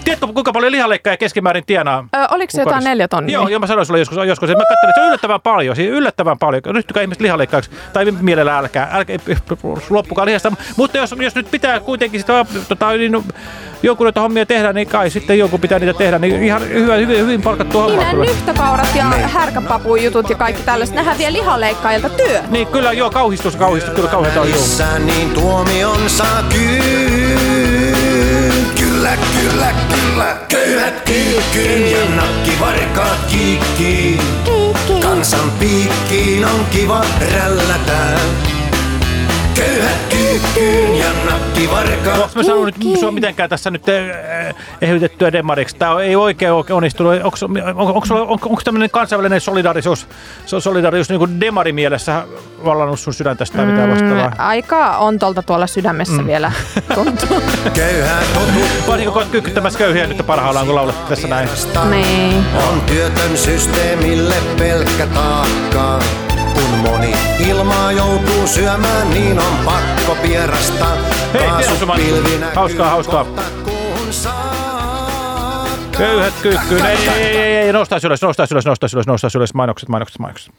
Tiedätkö, kuinka paljon lihaleikkaaja keskimäärin tienaa? Ö, oliko se jotain neljä tonnia? Joo, joo, mä sanoin sulle joskus, joskus että mä katselin, että se on yllättävän paljon, siis yllättävän paljon. Ryhtykää ihmiset lihaleikkaajaksi, tai mielellä älkää, älkää loppukaa lihasta. Mutta jos, jos nyt pitää kuitenkin sitä, tota, niin, jonkun noita hommia tehdä, niin kai sitten jonkun pitää niitä tehdä. Niin ihan hyvä, hyvin, hyvin palkattu homma. Niin nämä kyllä. nyhtökaurat ja härkäpapun jutut ja kaikki tällaiset, nehän vie lihaleikkaajalta työ. Niin kyllä, joo, kauhistus, kauhistus, kyllä kauheita on joo. Niin tuomion saa kyyn. Kyllä, kyllä, kyllä. Köyhät kyykkyyn ja nakkivarkaat kiikkiin. Kansan piikkiin on kiva rällätä. Kyykkyyn ja Onko mä sanonut nyt sua mitenkään tässä nyt äh, ehdotettyä demariksi? Tämä ei oikein ole onnistunut. Onko, onko, onko, onko, onko tämmöinen kansainvälinen solidarisuus, so- solidarisuus niin kuin demarimielessä vallannut sun sydäntä tai mitään vastaavaa? Mm, aika ontolta tuolla sydämessä Mm. vielä tuntuu. Kun olet kyykkyttämässä köyhiä nyt parhaillaan, kun laulat tässä näin. niin. on työtön systeemille pelkkä taakka. Kun moni ilmaa joutuu syömään, niin on pakko pierasta. Hei, pilvinä Hauskaa, hauskaa. Köyhät kyykkyyn. Ei, ei, ei, ei, ei, nostaisi ylös, nostaisi ylös, nostaisi ylös, nostaisi ylös. Mainokset, mainokset, mainokset.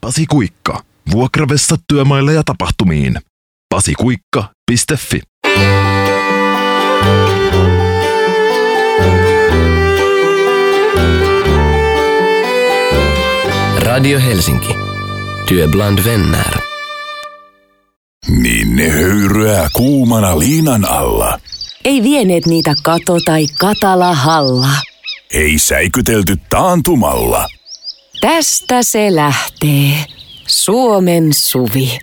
Pasi Kuikka. Vuokravessa työmaille ja tapahtumiin. pasikuikka.fi Radio Helsinki. Työ bland vänner. Niin ne höyryää kuumana liinan alla. Ei vieneet niitä kato tai katala halla. Ei säikytelty taantumalla. Tästä se lähtee. Suomen suvi.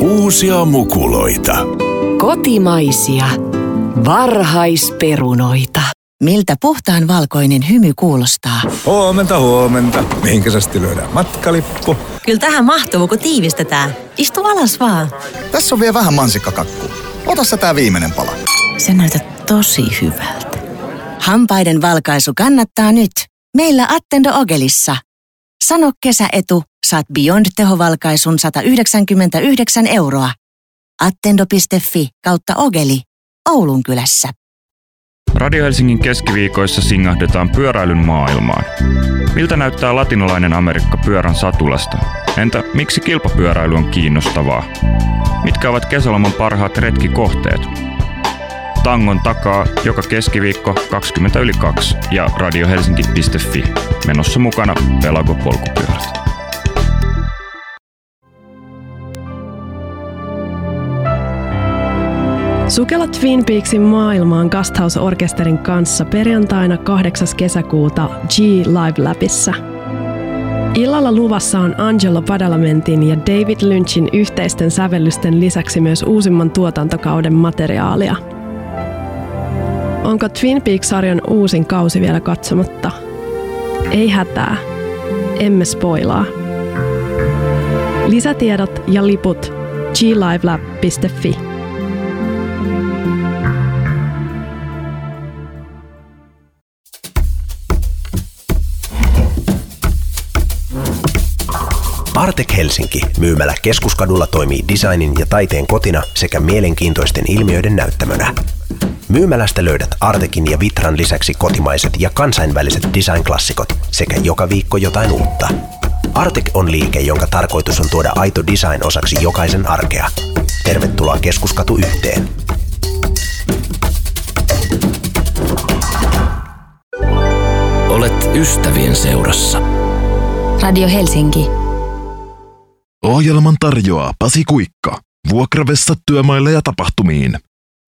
Uusia mukuloita. Kotimaisia. Varhaisperunoita. Miltä puhtaan valkoinen hymy kuulostaa? Huomenta, huomenta. Mihinkä sästi löydään matkalippu? Kyllä tähän mahtuu, kun tiivistetään. Istu alas vaan. Tässä on vielä vähän mansikkakakku. Ota sä tää viimeinen pala. Se näytät tosi hyvältä. Hampaiden valkaisu kannattaa nyt. Meillä Attendo Ogelissa. Sano kesäetu, saat Beyond-tehovalkaisun 199 euroa. Attendo.fi kautta Ogeli. Oulun kylässä. Radio Helsingin keskiviikoissa singahdetaan pyöräilyn maailmaan. Miltä näyttää latinalainen Amerikka pyörän satulasta? Entä miksi kilpapyöräily on kiinnostavaa? Mitkä ovat kesäloman parhaat retkikohteet? Tangon takaa joka keskiviikko 20 yli 2 ja radiohelsinki.fi. Menossa mukana Pelago polkupyörät. Sukella Twin Peaksin maailmaan Gasthouse-orkesterin kanssa perjantaina 8. kesäkuuta G Live Labissa. Illalla luvassa on Angelo Badalamentin ja David Lynchin yhteisten sävellysten lisäksi myös uusimman tuotantokauden materiaalia. Onko Twin Peaks-sarjan uusin kausi vielä katsomatta? Ei hätää. Emme spoilaa. Lisätiedot ja liput glivelab.fi. Artek Helsinki myymälä keskuskadulla toimii designin ja taiteen kotina sekä mielenkiintoisten ilmiöiden näyttämönä. Myymälästä löydät Artekin ja Vitran lisäksi kotimaiset ja kansainväliset design-klassikot sekä joka viikko jotain uutta. Artek on liike, jonka tarkoitus on tuoda aito design osaksi jokaisen arkea. Tervetuloa Keskuskatu yhteen. Olet ystävien seurassa. Radio Helsinki. Ohjelman tarjoaa Pasi Kuikka. Vuokravessa työmaille ja tapahtumiin.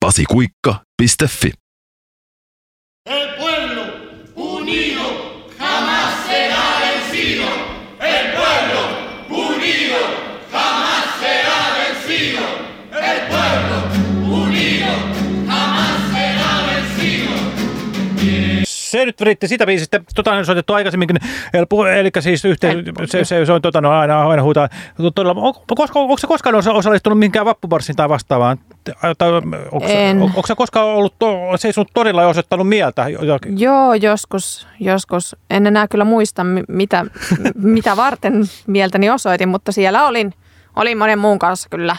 pasikuikka.fi Se nyt riitti sitä biisistä. Tota on soitettu aikaisemminkin. Eli, siis yhteen, se, se, se, on tota, no, aina, aina huutaa. Todella, on, koska, onko se koskaan osa- osallistunut minkään vappubarssiin tai vastaavaan? Tai, onko, En. on, onko se koskaan ollut seisonut torilla ja osoittanut mieltä? Joo, joskus, joskus. En enää kyllä muista, mi- mitä, mitä varten mieltäni osoitin, mutta siellä olin, olin monen muun kanssa kyllä.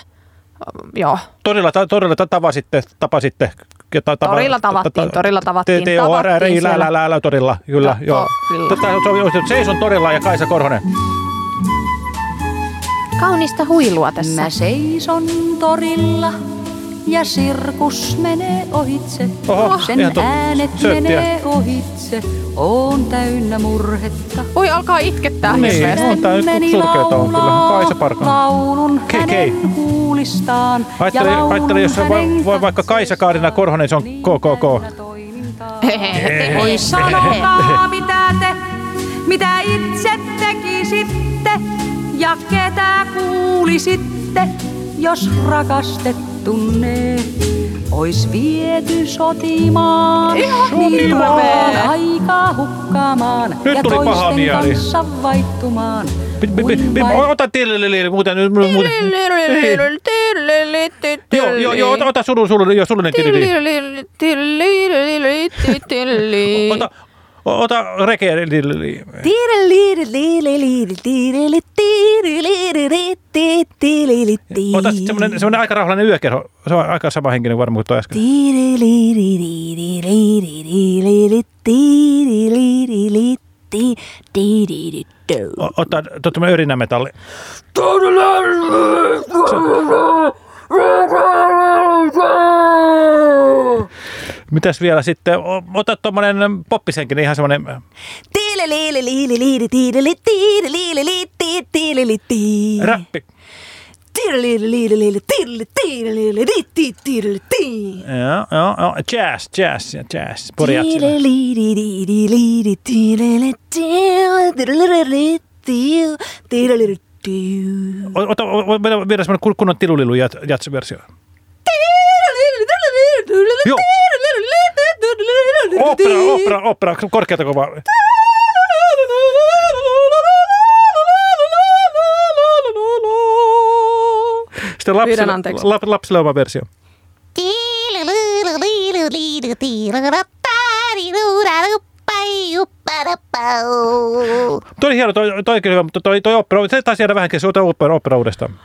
Joo, Torilla, ta, torilla ta, tavasitte, tapasitte. Ja ta- tava- torilla tavattiin, torilla tavattiin. T-O-R-R-I, tavattiin lä, siellä. lä, lä, lä, torilla, kyllä, To- joo. Tota, se on- Seison torilla ja Kaisa Korhonen. Kaunista huilua tässä. Mä seison torilla ja sirkus menee ohitse. Oho, Sen äänet söttiä. menee ohitse. Oon täynnä murhetta. Voi alkaa itkettää Niin, hirveästi. on tää nyt Meni surkeeta on kyllä. Kaisa Parkan. Laulun Kei, kei. hänen huulistaan. Ajattelin, ja laulun ajattelin jos se voi, voi vaikka Kaisa Kaarina Korhonen, se on KKK. Oi sanokaa mitä te, mitä itse tekisitte ja ketä kuulisitte, jos rakastettunne ois viety sotimaan. Ihan niin aikaa hukkaamaan Nyt ja tuli paha mieli. kanssa vaihtumaan. Ota tillilili, muuten. Joo, joo, joo, ota, ota sulu, sulu, joo, sulunen tillili. Ota, ota. Ota semmonen aika rauhallinen yökerho. Se on aika sama henkinen varmaan kuin toi äsken. Ota tuota örinämetalli. Mitäs vielä sitten? Ota tommonen poppisenkinen ihan semmonen... Räppi. Joo, joo, joo. Jazz, jazz, ja jazz. Ota, semmonen kun- kunnon tilulilu jat- jatsiversio. Joo. Opera, opera, opera, korkeata kovaa. Sitten lapsille, Pyydän anteeksi. lap, lapsille oma versio. Toi oli hieno, toi, toi kyllä hyvä, mutta toi, toi opera, se taisi jäädä vähän kesken, toi opera, opera uudestaan.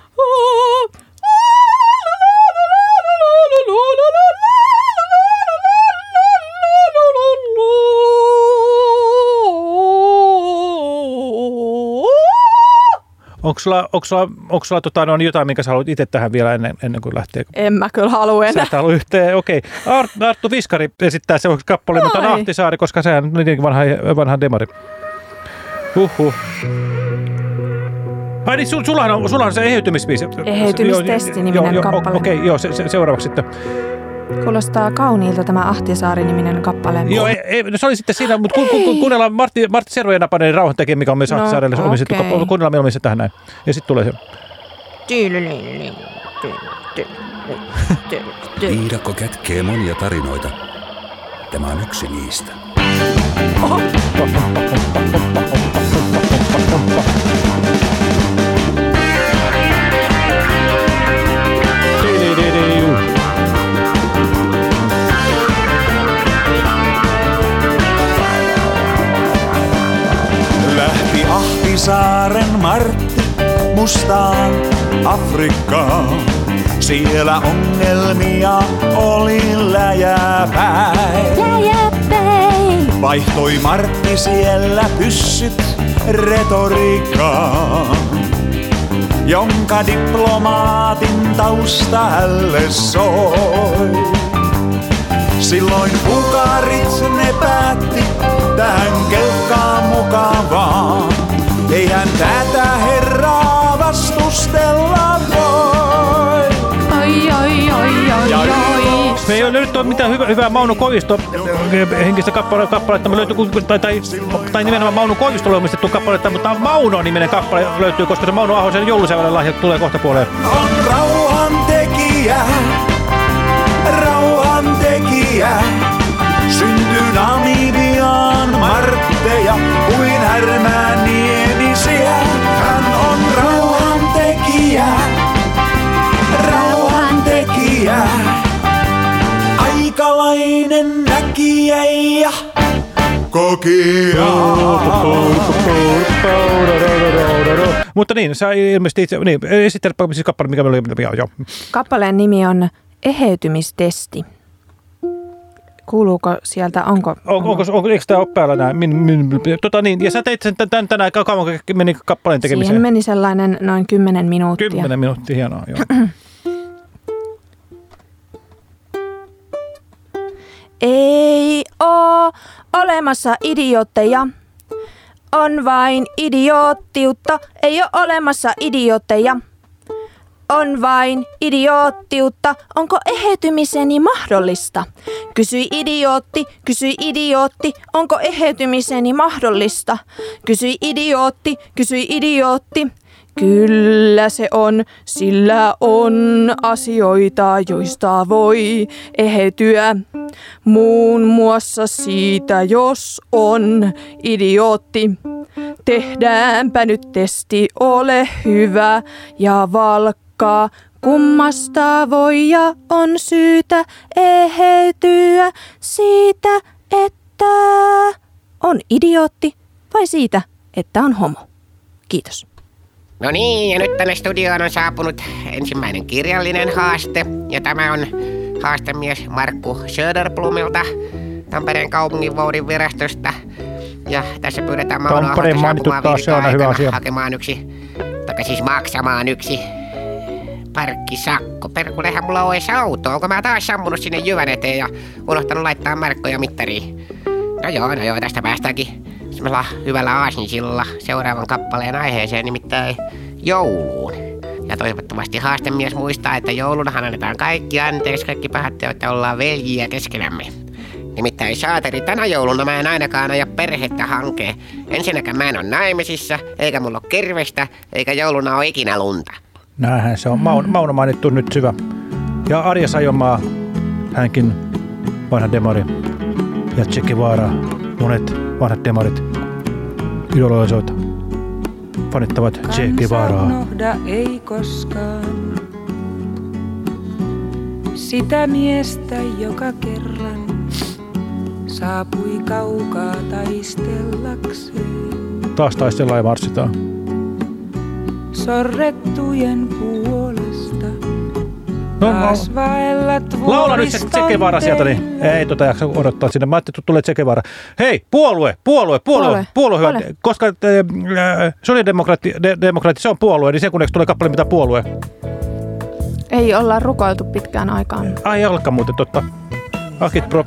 Onko sulla, onko sulla, onko sulla tota, no, jotain, minkä sä haluat itse tähän vielä ennen, ennen kuin lähtee? En mä kyllä halua Sä enää. et halua yhteen, okei. Art, Arttu Viskari esittää se kappale, mutta. Nahtisaari, koska sehän on niin vanha, vanha demari. Huhhuh. Ai niin, sul, sullahan on, sullahan on se eheytymisbiisi. Eheytymistesti-niminen Joo, joo, kappale. Okei, okay, joo, se, se, seuraavaksi sitten. Kuulostaa kauniilta tämä Ahtisaari-niminen kappale. Joo, ei, ei, no se oli sitten siinä, mutta ku, ku, ku, kuunnellaan Martti, Martti Servojen napainen rauhan tekijä, mikä on myös No, Ahtisaarelle omistettu okei. kappale. Kuunnellaan mieluummin se tähän näin. Ja sitten tulee se. Viidakko kätkee monia tarinoita. Tämä on yksi niistä. Lähti Ahtisaaren Martti mustaan Afrikkaan. Siellä ongelmia oli läjäpäin. Läjäpäin. Vaihtoi Martti siellä pyssyt retoriikkaan, jonka diplomaatin tausta hälle soi. Silloin pukarit ne päätti tähän kelkkaan mukaan vaan. Eihän tätä herraa vastustella voi. Oi, oi, oi, oi, Ja oi. Me ei ole löydetty mitään hyvä, hyvää Mauno Koivisto eh, henkistä kappale, kappaletta. Löytyy, tai, tai, tai nimenomaan Mauno Koivistolle omistettu kappaletta, mutta Mauno-niminen kappale löytyy, koska se Mauno Ahosen joulusävelän lahja tulee kohta puoleen. On rauhan tekijä, Ja kokija. Mutta niin, sä ilmeisesti itse, niin, esittelepä siis kappale, mikä meillä oli, joo, joo. Kappaleen nimi on Eheytymistesti. Kuuluuko sieltä, onko... On, onko, onko, eikö tämä ole päällä näin? Min, min, min, tota niin, ja sä teit sen tän, tänään, kauan meni kappaleen tekemiseen? Siihen meni sellainen noin 10 minuuttia. Kymmenen minuuttia, hienoa, joo. Ei oo olemassa idiootteja. On vain idioottiutta. Ei oo olemassa idiootteja. On vain idioottiutta. Onko eheytymiseni mahdollista? Kysyi idiootti, kysyi idiootti. Onko eheytymiseni mahdollista? Kysyi idiootti, kysyi idiootti. Kyllä se on, sillä on asioita, joista voi eheytyä. Muun muassa siitä, jos on idiootti. Tehdäänpä nyt testi, ole hyvä ja valkkaa. Kummasta voi ja on syytä eheytyä siitä, että on idiootti vai siitä, että on homo. Kiitos. No niin, ja nyt tänne studioon on saapunut ensimmäinen kirjallinen haaste. Ja tämä on haastemies Markku Söderblomilta Tampereen kaupunginvoudin virastosta. Ja tässä pyydetään Mauno Tampereen Ahosta saapumaan mainituttaa, se on aina hyvä viikon asia. aikana hakemaan yksi, tai siis maksamaan yksi parkkisakko. Perkulehän mulla on edes auto. Onko mä taas sammunut sinne jyvän eteen ja unohtanut laittaa markkoja mittariin? No joo, no joo, tästä päästäänkin semmoisella hyvällä aasinsilla seuraavan kappaleen aiheeseen, nimittäin jouluun. Ja toivottavasti haastemies muistaa, että joulunahan annetaan kaikki anteeksi, kaikki pahat teot ollaan veljiä keskenämme. Nimittäin saateri, tänä jouluna mä en ainakaan aja perhettä hankeen. Ensinnäkään mä en ole naimisissa, eikä mulla ole kirvestä, eikä jouluna ole ikinä lunta. Näinhän se on. Mauno, Mauno mainittu nyt syvä. Ja Arja Sajomaa, hänkin vanha demari. Ja Guevara, monet vanhat demarit idoloisoita fanittavat Che Guevaraa. unohda ei koskaan sitä miestä, joka kerran saapui kaukaa taistellakseen. Taas taistellaan ja marssitaan. Sorrettujen puolesta. No, vaellat Laula nyt se Che Guevara sieltä, niin ei tota jaksa odottaa sinne. Mä ajattelin, että tulee Che Guevara. Hei, puolue, puolue, puolue, Puolue, puolue, hyvä. puolue. Koska äh, sosiaalidemokraatti, de, demokraatti, se on puolue, niin sen kunneksi tulee kappale mitä puolue. Ei olla rukoiltu pitkään aikaan. Ai alka muuten totta. Akit pro.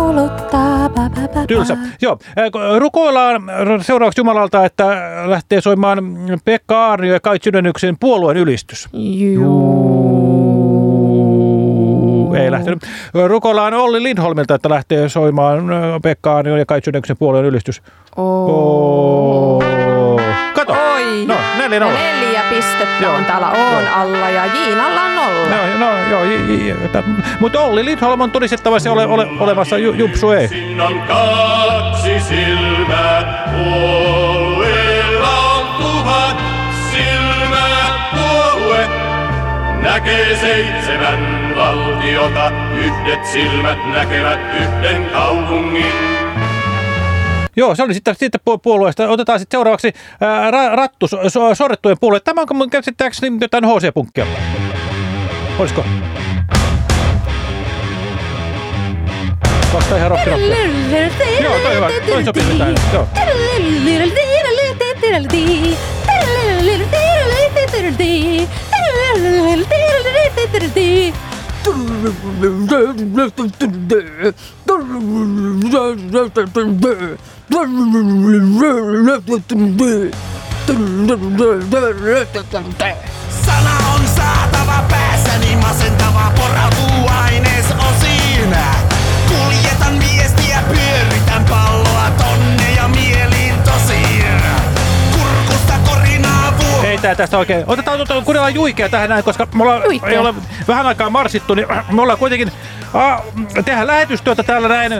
kuluttaa. Tylsä. Joo. Rukoillaan seuraavaksi Jumalalta, että lähtee soimaan Pekka Aarnio ja Kait Sydänyksen puolueen ylistys. Juu. Ei lähtenyt. Rukoillaan Olli Lindholmilta, että lähtee soimaan Pekka Aarnio ja Kait Sydänyksen puolueen ylistys. Oh. Oh. 4 0. Neljä pistettä joo. on täällä Oon joo. alla ja Jiinalla on nolla. No, no, joo, j, j, että, mutta Olli Lidholm on todistettavasti ole, ole, olevassa ju, Jupsu ei. Sinnan kaksi silmää, puolueella on tuhat silmää puolue. Näkee seitsemän valtiota, yhdet silmät näkevät yhden kaupungin. Joo, se oli sitten, sitten pu- puolueesta. Otetaan sitten seuraavaksi ää, ra, rattu, so, so, sorrettujen puolue. Tämä on käsittääkseni jotain HC-punkkia. Olisiko? Vasta ihan rockinoppia. Joo, toi hyvä. Toi sopii. Sana on saatava päässäni masentava porautuu ainesosiin. Kuljetan viestiä, pyöritän palloa tonne ja mieliin tosiin. Kurkusta korinaa vuo. Ei tää tästä oikein. Otetaan, otetaan kuunnellaan juikea tähän näin, koska me ollaan, Juikea. ei ole vähän aikaa marsittu, niin me ollaan kuitenkin a, tehdään lähetystyötä täällä näin.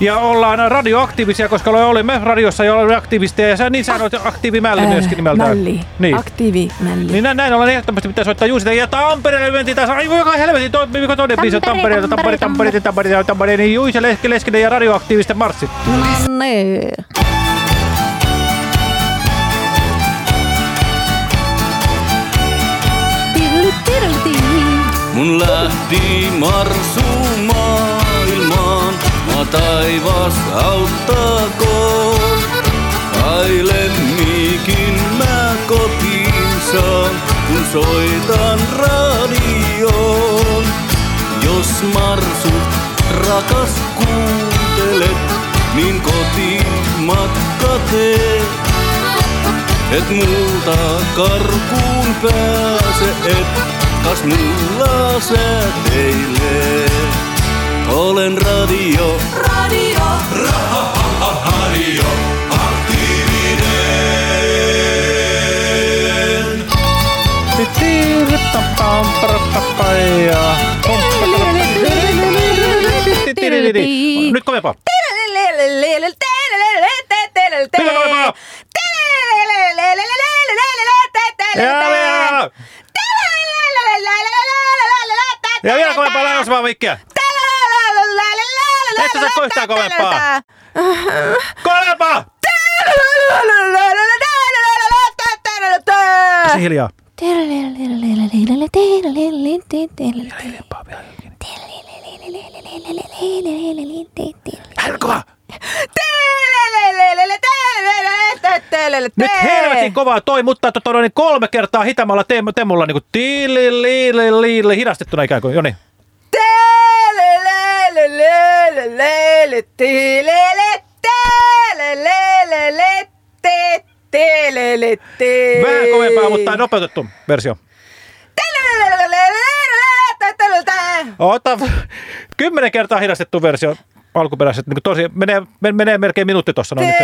Ja ollaan radioaktiivisia, koska olimme radiossa ja olemme aktiivisteja. Ja sä, niin olet aktiivimälli myöskin nimeltään. Mälli. Niin. Aktiivi mälli. Niin näin, näin ollen ehdottomasti pitää soittaa Juusita. Ja Tampereelle mentiin taas. Ai voi helvetin, toi, mikä toinen biisi on Tampereelta. Tampere, Tampere, Tampere, Tampere, Tampere, niin Juise Leske, Leskinen ja radioaktiivisten marssit. No niin. Mun lähti marsu maailmaan, maa taivas auttakoon. Kai lemmikin mä kotiin saan, kun soitan radioon. Jos marsu rakas kuuntelet, niin kotiin matka tee. Et multa karkuun pääse, et kas mulla säteilee. Olen radio, Radio, radio, aktiivinen. Nyt kovempaa. Vielä kovempaa. Ja vielä. Ja vielä kovempaa lausmaa mikkiä. Et sä koistaa kovempaa. Kovempaa. Tosi hiljaa. Nyt helvetin kovaa toi, mutta tota, noin kolme kertaa hitamalla tem, temulla niin kuin tiili, liili, liili, hidastettuna ikään kuin. Joni. Vähän kovempaa, mutta nopeutettu versio. Ota kymmenen kertaa hidastettu versio alkuperäiset. Niin tosi, menee, men- menee melkein minuutti tuossa nyt.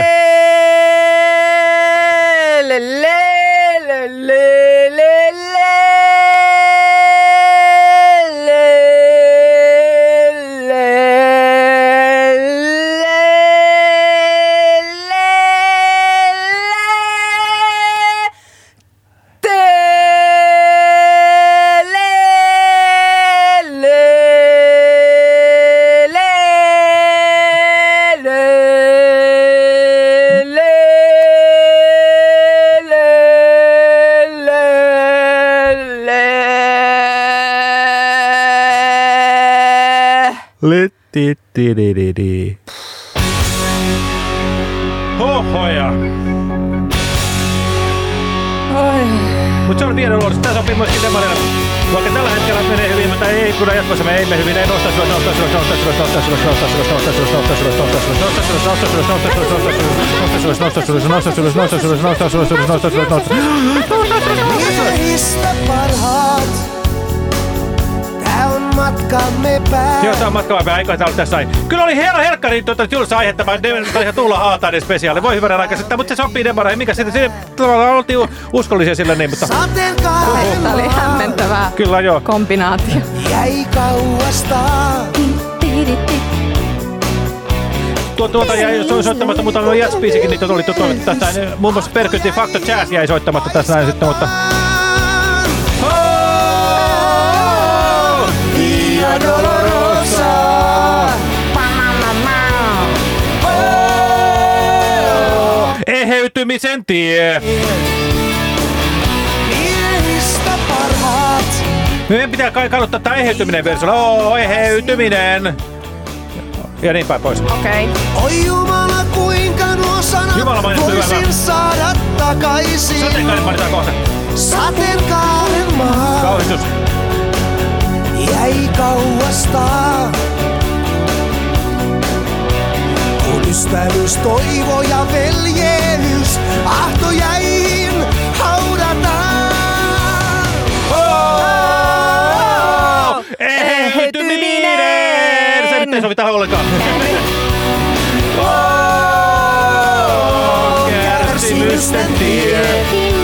Hohoja. Mutta se on luonnossa. Tämä sopii myöskin demarille. Vaikka tällä hetkellä menee hyvin, mutta ei, kun jatkossa me ei mene hyvin. Ei nosta sulos, nosta sulos, nosta sulos, nosta sulos, nosta sulos, nosta sulos, nosta sulos, nosta sulos, nosta sulos, nosta sulos, nosta sulos, nosta sulos, nosta sulos, nosta sulos, nosta sulos, nosta sulos, nosta sulos, Miehistä parhaat, tää on matkamme pää. Joo, tämä on matka vai eikä ollut tässä. Kyllä oli herra helkkari tuota Jules aihetta, mä ihan tulla haatainen spesiaali. Voi hyvänä aikaisesti, mutta se sopii demareihin. Mikä sitten, sinne tavallaan oltiin uskollisia sillä niin, mutta... Tämä oli hämmentävää Kyllä joo. kombinaatio. Jäi kauasta. Tuo, tuota jäi so- soittamatta, mutta on jazz-biisikin, niitä tuli tuo tästä. näin. Muun muassa Perkytti Factor Jazz jäi soittamatta tässä näin sitten, mutta... Dolorosa. Eheytymisen tie. Miehistä parhaat. Meidän pitää kai kannattaa tämä eheytyminen versiolla. Oo, eheytyminen. Ja niin päin pois. Okei. Oi Jumala, kuinka nuo sanat Jumala voisin saada takaisin. Sateenkaari mainitaan kohta. Sateenkaaren maa Kauhistus. Jäi kauasta. Kun ystävyys, toivo ja veljeys ahto. Eheytyminen! Se nyt ei sovi tähän ollenkaan. Kärsimysten tie.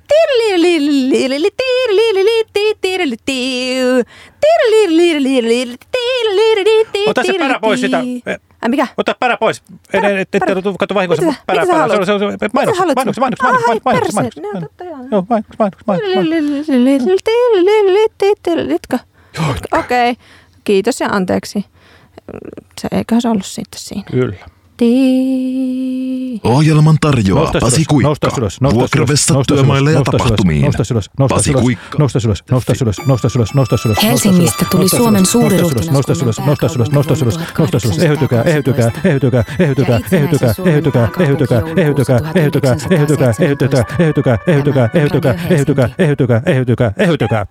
Ota se pärä pois sitä. Ai mikä? Ota pärä pois. En, en, et, et, kato vahingossa. Pärä, Mitä sä pärä. haluat? Se on- se on- Mainokset, mainokset, mainokset, mainokset, mainokset, on mainokset. totta joo. Mainokset, mainokset, mainokset. Okei, kiitos ja anteeksi. Se eiköhän se ollut sitten siinä. Kyllä. Tii. Ohjelman tarjoaa Nousta Pasi ylös, Kuikka. nousta ylös, nousta Vuokravessa ylös, työmaille ja nousta ylös, tapahtumiin. Nousta ylös, nousta Pasi ylös, Kuikka. nousta ylös, nousta ylös, nousta ylös, nousta ylös, nousta ylös. Helsingistä tuli Suomen suuri nousta ylös, nousta ylös, nousta ylös, nousta ylös, nousta ylös, eheytykää, eheytykää, eheytykää, eheytykää, eheytykää, eheytykää, eheytykää, eheytykää, eheytykää, eheytykää, eheytykää, eheytykää, eheytykää, eheytykää, eheytykää, eheytykää, eheytykää.